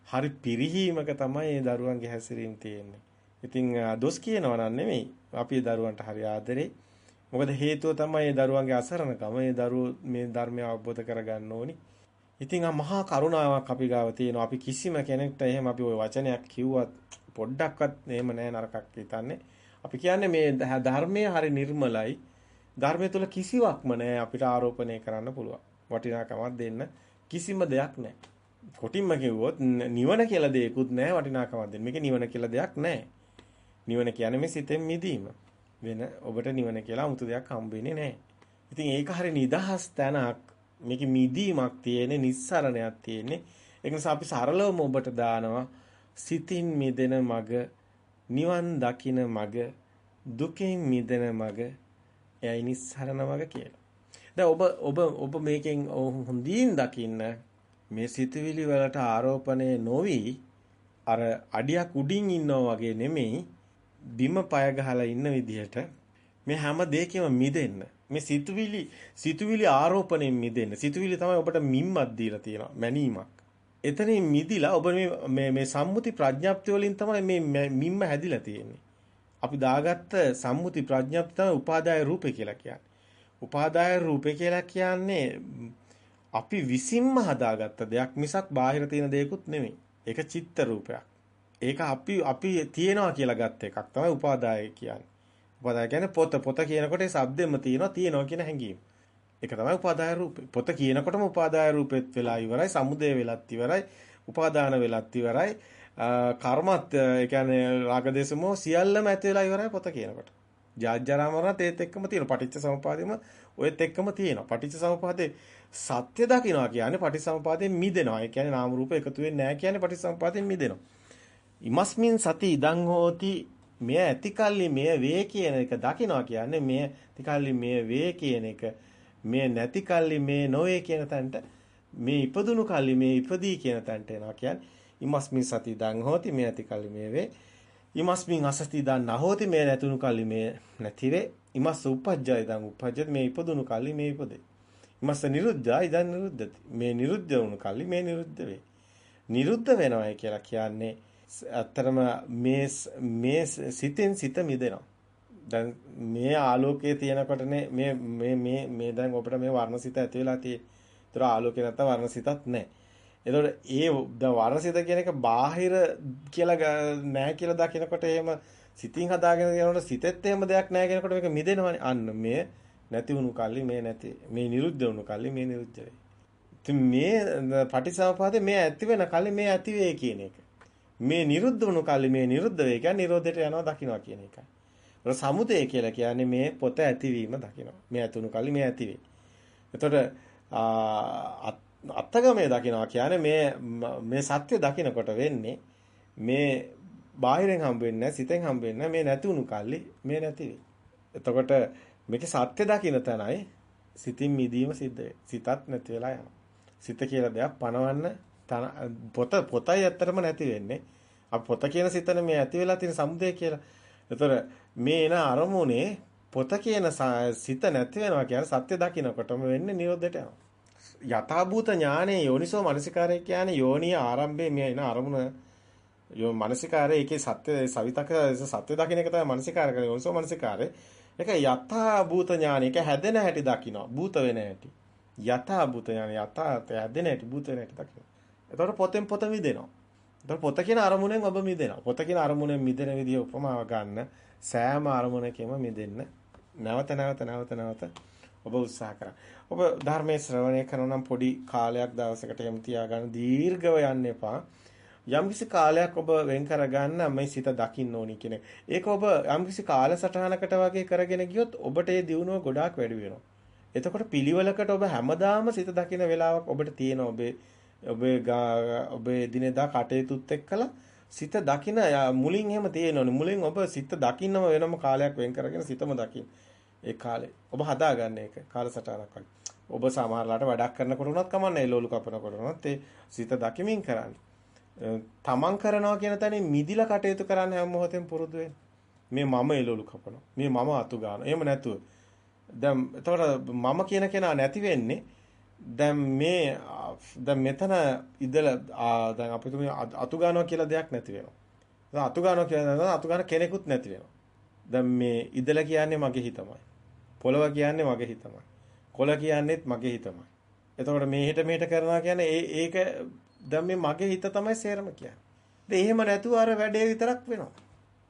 හරි පිරිහීමක තමයි මේ දරුවන්ගේ හැසිරීම තියෙන්නේ. ඉතින් දොස් කියනවා නම් නෙමෙයි. අපි දරුවන්ට හරි ආදරේ. මොකද හේතුව තමයි මේ දරුවන්ගේ අසරණකම. මේ දරුවෝ මේ ධර්මය අවබෝධ කරගන්න ඕනි. ඉතින් ආ මහා කරුණාවක් අපි ගාව තියෙනවා. අපි කිසිම කෙනෙක්ට එහෙම අපි ওই වචනයක් කිව්වත් පොඩ්ඩක්වත් එහෙම නෑ නරකක් හිතන්නේ. අපි කියන්නේ මේ ධර්මයේ හරි නිර්මලයි. ධර්මය තුල කිසිවක්ම නැහැ අපිට ආරෝපණය කරන්න පුළුවන්. වටිනාකමක් දෙන්න කිසිම දෙයක් නැහැ. කොටින්ම කිව්වොත් නිවන කියලා දෙයක්වත් නැහැ වටිනාකමක් දෙන්න. මේක නිවන කියලා දෙයක් නැහැ. නිවන කියන්නේ මේ සිතෙන් මිදීම. වෙන ඔබට නිවන කියලා 아무තු දෙයක් හම්බ වෙන්නේ නැහැ. ඉතින් ඒක හරිය නිදහස් තැනක්. මේක මිදීමක් තියෙන්නේ, නිස්සරණයක් තියෙන්නේ. ඒක නිසා අපි සරලවම ඔබට දානවා සිතින් මිදෙන මග, නිවන් දකින මග, දුකෙන් මිදෙන මග එයයි නිස්සරණ වග කියලා. දැන් ඔබ ඔබ ඔබ මේකෙන් හොඳින් දකින්න මේ සිතුවිලි වලට ආරෝපණය නොවි අර අඩියක් උඩින් ඉන්නවා වගේ නෙමෙයි බිම පය ගහලා ඉන්න විදිහට මේ හැම දෙයකම මිදෙන්න. මේ සිතුවිලි සිතුවිලි ආරෝපණයෙන් මිදෙන්න. සිතුවිලි තමයි ඔබට මිම්මක් දීලා තියෙනවා මැනීමක්. එතනින් මිදිලා ඔබ මේ මේ සම්මුති ප්‍රඥාප්තිය වලින් තමයි මේ මිම්ම හැදිලා තියෙන්නේ. අපි දාගත්ත සම්මුති ප්‍රඥප්ති තමයි උපාදාය රූපේ කියලා කියන්නේ. උපාදාය රූපේ කියලා කියන්නේ අපි විසින්ම හදාගත්ත දෙයක් මිසක් බාහිර තියෙන දෙයක්ුත් නෙමෙයි. ඒක චිත්ත රූපයක්. ඒක අපි අපි තියනවා කියලා ගත්ත එකක් තමයි උපාදාය කියන්නේ. උපාදාය කියන්නේ පොත පොත කියනකොට ඒ શબ્දෙම තියෙනවා තියෙනවා කියන හැඟීම. ඒක තමයි උපාදාය රූපේ. පොත කියනකොටම උපාදාය රූපෙත් වෙලා ඉවරයි, සමුදය වෙලත් ඉවරයි, උපාදාන වෙලත් ඉවරයි. කර්මත් ඒ කියන්නේ රාගදේශමෝ සියල්ලම ඇති වෙලා ඉවරයි පොත කියනකොට. ජාජ්ජරා මරණත් ඒත් එක්කම තියෙනවා. පටිච්ච සමුපාදෙම ඔයත් එක්කම තියෙනවා. පටිච්ච සමුපාදේ සත්‍ය දකින්නවා කියන්නේ පටිච්ච සමුපාදයෙන් මිදෙනවා. ඒ කියන්නේ නාම රූප එකතු වෙන්නේ නැහැ කියන්නේ පටිච්ච සමුපාදයෙන් මිදෙනවා. ඉමස්මින් සති ඉදං හෝති මෙය ඇතිකල්ලි මෙය වේ කියන එක දකින්නවා කියන්නේ මෙය ඇතිකල්ලි මෙය වේ කියන එක මෙය නැතිකල්ලි මේ නොවේ කියන තැනට මේ ඉපදුණු කල්ලි මේ ඉපදී කියන තැනට එනවා කියන්නේ ඉමස්මින් සති දං හෝති මේ ඇති කල්ලි මේ වේ. ඉමස්මින් අසති දං නහෝති මේ නැතුණු කල්ලි මේ නැති වේ. ඉමස්ස උපජ්ජය දං උපජ්ජත මේ ඉපදුණු කල්ලි මේ ඉපදේ. ඉමස්ස නිරුද්ධා ඉදන් නිරුද්ධති. මේ නිරුද්ධ වුණු කල්ලි මේ නිරුද්ධ වේ. නිරුද්ධ වෙනවයි කියලා කියන්නේ ඇත්තරම මේ මේ සිතෙන් සිත මිදෙනවා. දැන් මේ ආලෝකයේ තියෙනකොටනේ මේ මේ මේ මේ දැන් ඔබට මේ වර්ණසිත ඇති වෙලා තියෙන්නේ. ඒතර ආලෝකේ නැත්තම් වර්ණසිතත් නැහැ. එතකොට ඒ වර්ණසිත කියන එක බාහිර කියලා නැහැ කියලා දකිනකොට එහෙම සිතින් හදාගෙන යනකොට සිතෙත් එහෙම දෙයක් නැහැ කියනකොට මේක මිදෙනවනේ. අන්න මේ නැති වුණු කල්ලි මේ නැති මේ නිරුද්ධ වුණු කල්ලි මේ නිරුද්ධ වෙයි. ඉතින් මේ පටිසමුපාදේ මේ ඇති වෙන කල්ලි මේ ඇති වෙයි කියන එක. මේ නිරුද්ධ වුණු කල්ලි මේ නිරුද්ධ වෙයි කියන්නේ නිරෝධයට යනවා දකින්නවා කියන එකයි. ඒක සමුදය කියලා කියන්නේ මේ පොත ඇතිවීම දකින්නවා. මේ ඇතුණු කල්ලි මේ ඇති වෙයි. එතකොට අත්ගමයේ දකින්නවා කියන්නේ මේ මේ සත්‍ය දකින්නකොට වෙන්නේ මේ බාහිරෙන් හම්බ වෙන්නේ සිතෙන් හම්බ වෙන්නේ මේ නැති වුණු කල්ලි මේ නැති වෙයි. එතකොට මේකේ සත්‍ය දකින්න තැනයි සිතින් මිදීම සිද්ධ වෙන්නේ. සිතත් නැති වෙලා යනවා. සිත කියලා දෙයක් පනවන්න පොත පොතයි ඇත්තටම නැති වෙන්නේ. අපි පොත කියන සිතන මේ ඇති වෙලා තියෙන සමුදය කියලා. ඒතර මේ එන අරමුණේ පොත කියන සිත නැති වෙනවා කියන්නේ සත්‍ය දකින්නකොටම වෙන්නේ නිරෝධයට යනවා. යථාභූත ඥානයේ යෝනිසෝ මනසිකාරය කියන්නේ යෝනිය ආරම්භයේ මේ එන අරමුණ යෝ මනසිකාරය ඒකේ සත්‍ය සවිතක සත්‍ය දකින්න එක තමයි මනසිකාරය කරන්නේ යෝනිසෝ මනසිකාරය. ඒක යථාභූත ඥානය. ඒක හැදෙන හැටි දකින්න. භූත වෙන හැටි. යථාභූත ඥානය යථා හැදෙන හැටි භූත වෙන හැටි දකින්න. එතකොට පොතෙන් පොත මිදෙනවා. එතකොට පොත කියන අරමුණෙන් ඔබ මිදෙනවා. පොත කියන අරමුණෙන් මිදෙන විදිය උපමාව ගන්න සෑම අරමුණකම මිදෙන්න නැවත නැවත නැවත නැවත ඔබ උත්සාහ කරා. ඔබ ධර්මයේ ශ්‍රවණය කරන නම් පොඩි කාලයක් දවසකට යම් තියාගන්න දීර්ඝව යන්න එපා. යම්කිසි කාලයක් ඔබ වෙන් කරගන්න මේ සිත දකින්න ඕනි කියන ඒක ඔබ යම්කිසි කාලසටහනකට වගේ කරගෙන ගියොත් ඔබට ඒ දියුණුව ගොඩාක් වැඩි වෙනවා. එතකොට පිළිවෙලකට ඔබ හැමදාම සිත දකින්න වෙලාවක් ඔබට තියෙන ඔබේ ඔබේ ඔබේ දිනදා කටයුතුත් එක්කලා සිත දකින මුලින් එහෙම තියෙනවනේ මුලින් ඔබ සිත දකින්නම වෙනම කාලයක් වෙන් කරගෙන සිතම දකින්න ඒ කාලේ. ඔබ හදාගන්න ඒක කාලසටහනක් වගේ. ඔබ සමහරලාට වැඩක් කරනකොට උනත් කමන්නේ එළවලු කපනකොට උනත් ඒ සිත දකිමින් කරන්නේ. තමන් කරනවා කියන තැනින් මිදිලා කටයුතු කරන්න හැම මොහොතෙම පුරුදු මේ මම එළවලු කපනවා. මේ මම අතු ගන්නවා. එහෙම නැතුව. දැන් එතකොට මම කියන කෙනා නැති වෙන්නේ දැන් මේ දැන් මෙතන ඉඳලා දැන් අපි තුමේ අතු ගන්නවා කියලා දෙයක් නැති වෙනවා. දැන් අතු ගන්නවා කියලා අතු ගන්න කෙනෙකුත් නැති වෙනවා. දැන් මේ ඉඳලා කියන්නේ මගේ හිතමයි. පොළව කියන්නේ මගේ හිතමයි. කොළ කියන්නේත් මගේ හිතමයි. එතකොට මේ හිත මෙහෙට කරනවා කියන්නේ ඒ ඒක දැන් මේ මගේ හිත තමයි සේරම කියන්නේ. දැන් එහෙම නැතුව අර වැඩේ විතරක් වෙනවා.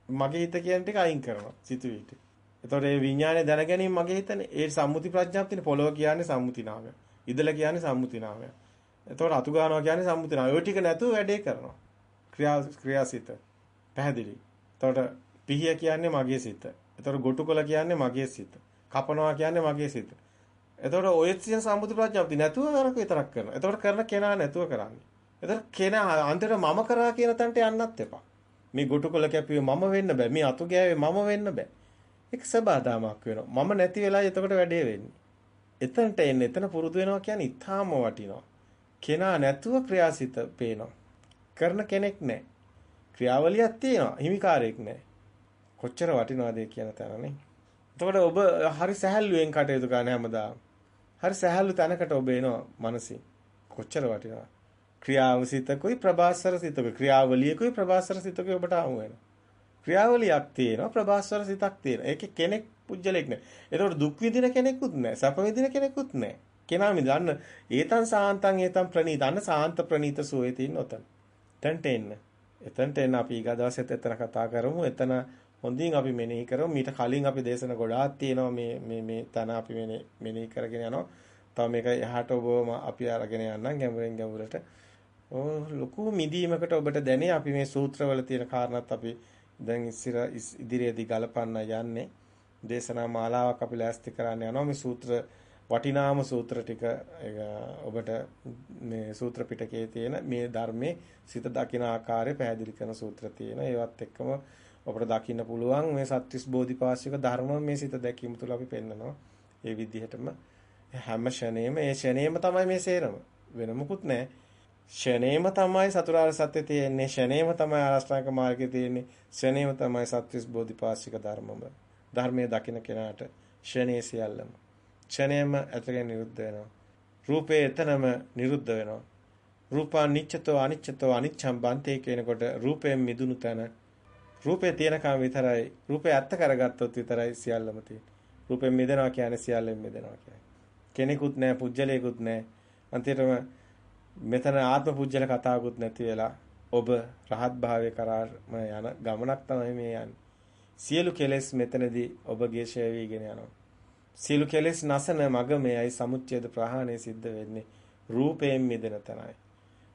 මගේ හිත කියන ටික අයින් කරනවා සිතුවිලි. එතකොට මේ විඥානේ දැන ගැනීම මගේ හිතනේ. ඒ සම්මුති ප්‍රඥාව තියෙන පොළව කියන්නේ සම්මුති නාමය. ඉදල කියන්නේ සම්මුති නාමය. එතකොට අතු ගන්නවා කියන්නේ සම්මුති නාමය. ඔය ටික නැතුව වැඩේ කරනවා. ක්‍රියා ක්‍රියාසිත. පැහැදිලි. එතකොට පිහිය කියන්නේ මගේ සිත. එතකොට ගොටුකොල කියන්නේ මගේ සිත. කපනවා කියන්නේ මගේ සිත. එතකොට ඔය කියන සම්මුති ප්‍රඥාව නැතුව අරක විතරක් කරනවා. එතකොට කරන කෙනා නැතුව කරන්නේ. එතකොට කෙනා අන්තිමට මම කරා කියන තැනට යන්නත් එපා. මේ ගොටුකොල කැපුවේ මම වෙන්න බෑ. මේ අතු ගෑවේ මම වෙන්න බෑ. ඒක සබාදාමක් වෙනවා. මම නැති වෙලා එතකොට වැඩේ වෙන්නේ. එතනට එන්න එතන පුරුදු වෙනවා කියන්නේ ඊටාම වටිනවා. කෙනා නැතුව ක්‍රියාසිත පේනවා. කරන කෙනෙක් නැහැ. ක්‍රියාවලියක් තියෙනවා. හිමිකාරයෙක් නැහැ. කොච්චර වටිනවද කියන තැනනේ. එතකොට ඔබ හරි සැහැල්ලුවෙන් කටයුතු කරන හැමදාම. හරි සැහැල්ලු තැනකට ඔබ එනවා මනසින්. කොච්චර වටිනවද? ක්‍රියාව සිතකුයි ප්‍රභාස්වර සිතකුයි ක්‍රියාවලියකුයි ප්‍රභාස්වර සිතකුයි ඔබට හමු වෙනවා. ක්‍රියාවලියක් තියෙනවා ප්‍රභාස්වර සිතක් තියෙනවා. ඒකේ කෙනෙක් පුජ්‍යලෙක් නෑ. එතකොට දුක් විඳින කෙනෙකුත් නෑ. සැප විඳින කෙනෙකුත් නෑ. කෙනා මිදන්න ඒතන් සාන්තං ඒතන් ප්‍රණීත අන්න සාන්ත ප්‍රණීත සෝයේ තියෙන ඔතන. එතනට එන්න. එතනට එන්න අපි ඊගදවසෙත් එතන කතා කරමු. එතන හොඳින් අපි මෙනෙහි කරමු. මීට කලින් අපි දේශන ගොඩාක් තියෙනවා මේ මේ මේ තන අපි මෙනෙහි කරගෙන යනවා. තව මේක එහාට ඔබම අපි අරගෙන යන්නම් ගැඹුරෙන් ගැඹුරට. ලොකු මිදීමකට ඔබට දැනේ අපි මේ සූත්‍රවල තියෙන කාරණාත් අපි දැන් ඉස්සර ඉදිරියේදී ගලපන්න යන්නේ දේශනා මාලාවක් අපි ලෑස්ති කරන්න යනවා මේ සූත්‍ර වටිනාම සූත්‍ර ටික ඔබට මේ සූත්‍ර පිටකයේ තියෙන මේ ධර්මයේ සිත දකින ආකාරය පැහැදිලි කරන සූත්‍ර තියෙන ඒවත් එක්කම ඔබට දකින්න පුළුවන් මේ සත්‍විස් බෝධිපාශික ධර්ම මේ සිත දැකීම තුළ අපි පෙන්නනවා. ඒ විදිහටම හැම ෂණේම ඒ ෂණේම තමයි මේ සේරම. වෙන මොකුත් නැහැ. ෂණේම තමයි සතරාර්ය සත්‍ය තියෙන්නේ. ෂණේම තමයි ආරෂ්ඨාංග මාර්ගය තියෙන්නේ. ෂණේම තමයි සත්‍විස් බෝධිපාශික ධර්මම. ධර්මයේ දකින කෙනාට ෂණේ සියල්ලම. ෂණේම ඇතගෙන නිරුද්ධ වෙනවා. රූපේ එතනම නිරුද්ධ වෙනවා. රූපා නිච්චතෝ අනිච්චතෝ අනිච්ඡම් බන්තේ කියනකොට රූපයෙන් මිදුණු තැන රූපේ තියෙනකම් විතරයි රූපේ ඇත්ත කරගත්තොත් විතරයි සියල්ලම තියෙන්නේ. රූපෙන් මිදෙනවා කියන්නේ සියල්ලෙන් මිදෙනවා කියන්නේ. කෙනෙකුත් නැහැ, පුජ්‍යලයකුත් නැහැ. අන්තිමටම මෙතන ආත්ම පුජ්‍යල කතාවකුත් නැති වෙලා ඔබ රහත් භාවයේ කරාම යන ගමනක් තමයි මේ යන්නේ. සියලු කෙලෙස් මෙතනදී ඔබගේ ෂය වීගෙන යනවා. සියලු කෙලෙස් නැසන මග මේයි සමුච්ඡේද ප්‍රහාණය සිද්ධ වෙන්නේ රූපයෙන් මිදෙන තැනයි.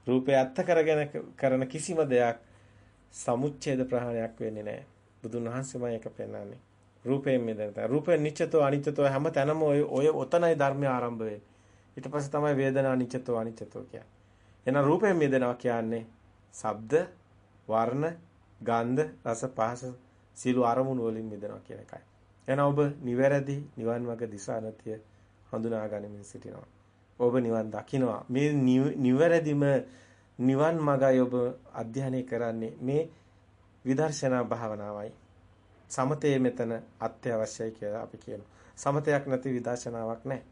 රූපය ඇත්ත කරගෙන කරන කිසිම දෙයක් සමුච්ඡේද ප්‍රහාණයක් වෙන්නේ නැහැ. බුදුන් වහන්සේමයි ඒක පෙන්වන්නේ. රූපයෙන් මිදෙන තැන. රූපේ නිච්චතෝ අනිච්චතෝ හැම තැනම ඔය ඔය ඔතනයි ධර්මය ආරම්භ වෙන්නේ. ඊට පස්සේ තමයි වේදනා නිච්චතෝ අනිච්චතෝ කියන්නේ. එහෙනම් රූපයෙන් මිදෙනවා කියන්නේ ශබ්ද, වර්ණ, ගන්ධ, රස, පහස සියලු අරමුණු වලින් මිදෙනවා කියන එකයි. එහෙනම් ඔබ නිවැරදි නිවන් මාර්ග දිශානතිය හඳුනා ගනිමින් සිටිනවා. ඔබ නිවන් දකිනවා. මේ නිවැරදිම නිවන් මාර්ගය ඔබ අධ්‍යයනය කරන්නේ මේ විදර්ශනා භාවනාවයි. සමතේ මෙතන අත්‍යවශ්‍යයි කියලා අපි කියනවා. සමතයක් නැති විදර්ශනාවක් නැහැ.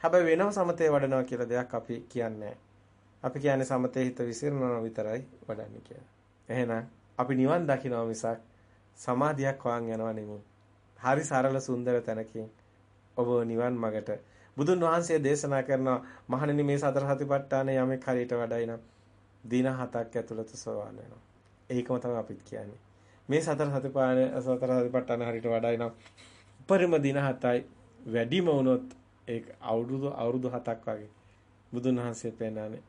හැබැයි වෙනම සමතේ වඩනවා කියලා දෙයක් අපි කියන්නේ අපි කියන්නේ සමතේ හිත විසිරනවා විතරයි වඩන්නේ කියලා. එහෙනම් අපි නිවන් දකිනවා මිසක් සමාධියක් වාන් යනවා නෙමෙයි. හරි සරල සුන්දර තැනකින් ඔබ නිවන් මගට බුදුන් වහන්සේ දේශනා කරනවා මහණෙනි මේ සතර සතිපට්ඨාන යමෙක් හරියට වඩයි නම් දින හතක් ඇතුළත සෝවාන් වෙනවා. ඒකම තමයි අපිත් කියන්නේ. මේ සතර සතිපාන සතර සතිපට්ඨාන හරියට වඩයි නම් උපරිම දින හතයි වැඩිම වුණොත් ඒක අවුරුදු අවුරුදු හතක් වගේ බුදුන් වහන්සේ පෙන්නන්නේ.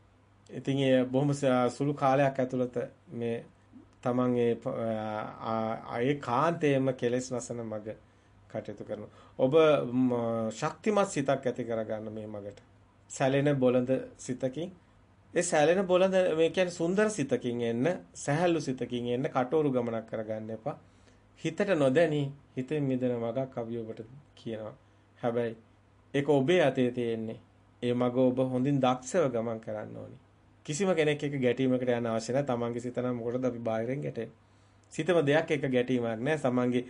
ඉතින් ඒ බොහොම සුළු කාලයක් ඇතුළත මේ තමන් ඒ කාන්තේම කෙලෙස් නැසන මග කටයුතු කරනවා. ඔබ ශක්තිමත් සිතක් ඇති කරගන්න මේ මගට. සැලෙන බොළඳ සිතකින් ඒ සැලෙන බොළඳ මේ කියන්නේ සුන්දර සිතකින් එන්න, සැහැල්ලු සිතකින් එන්න කටෝරු ගමනක් කරගන්න එපා. හිතට නොදැනි හිතෙන් මිදෙන මගක් අපි ඔබට කියනවා. හැබැයි ඒක ඔබේ අතේ තියෙන්නේ. ඒ මග ඔබ හොඳින් දක්ෂව ගමන් කරන්න ඕනි. කිසිම කෙනෙක් එක්ක ගැටීමකට යන්න අවශ්‍ය නැහැ. තමන්ගේ සිත නම් මොකටද අපි බාහිරින් ගැටෙන්නේ. සිතම දෙයක් එක්ක ගැටීමක් නැහැ. තමන්ගේ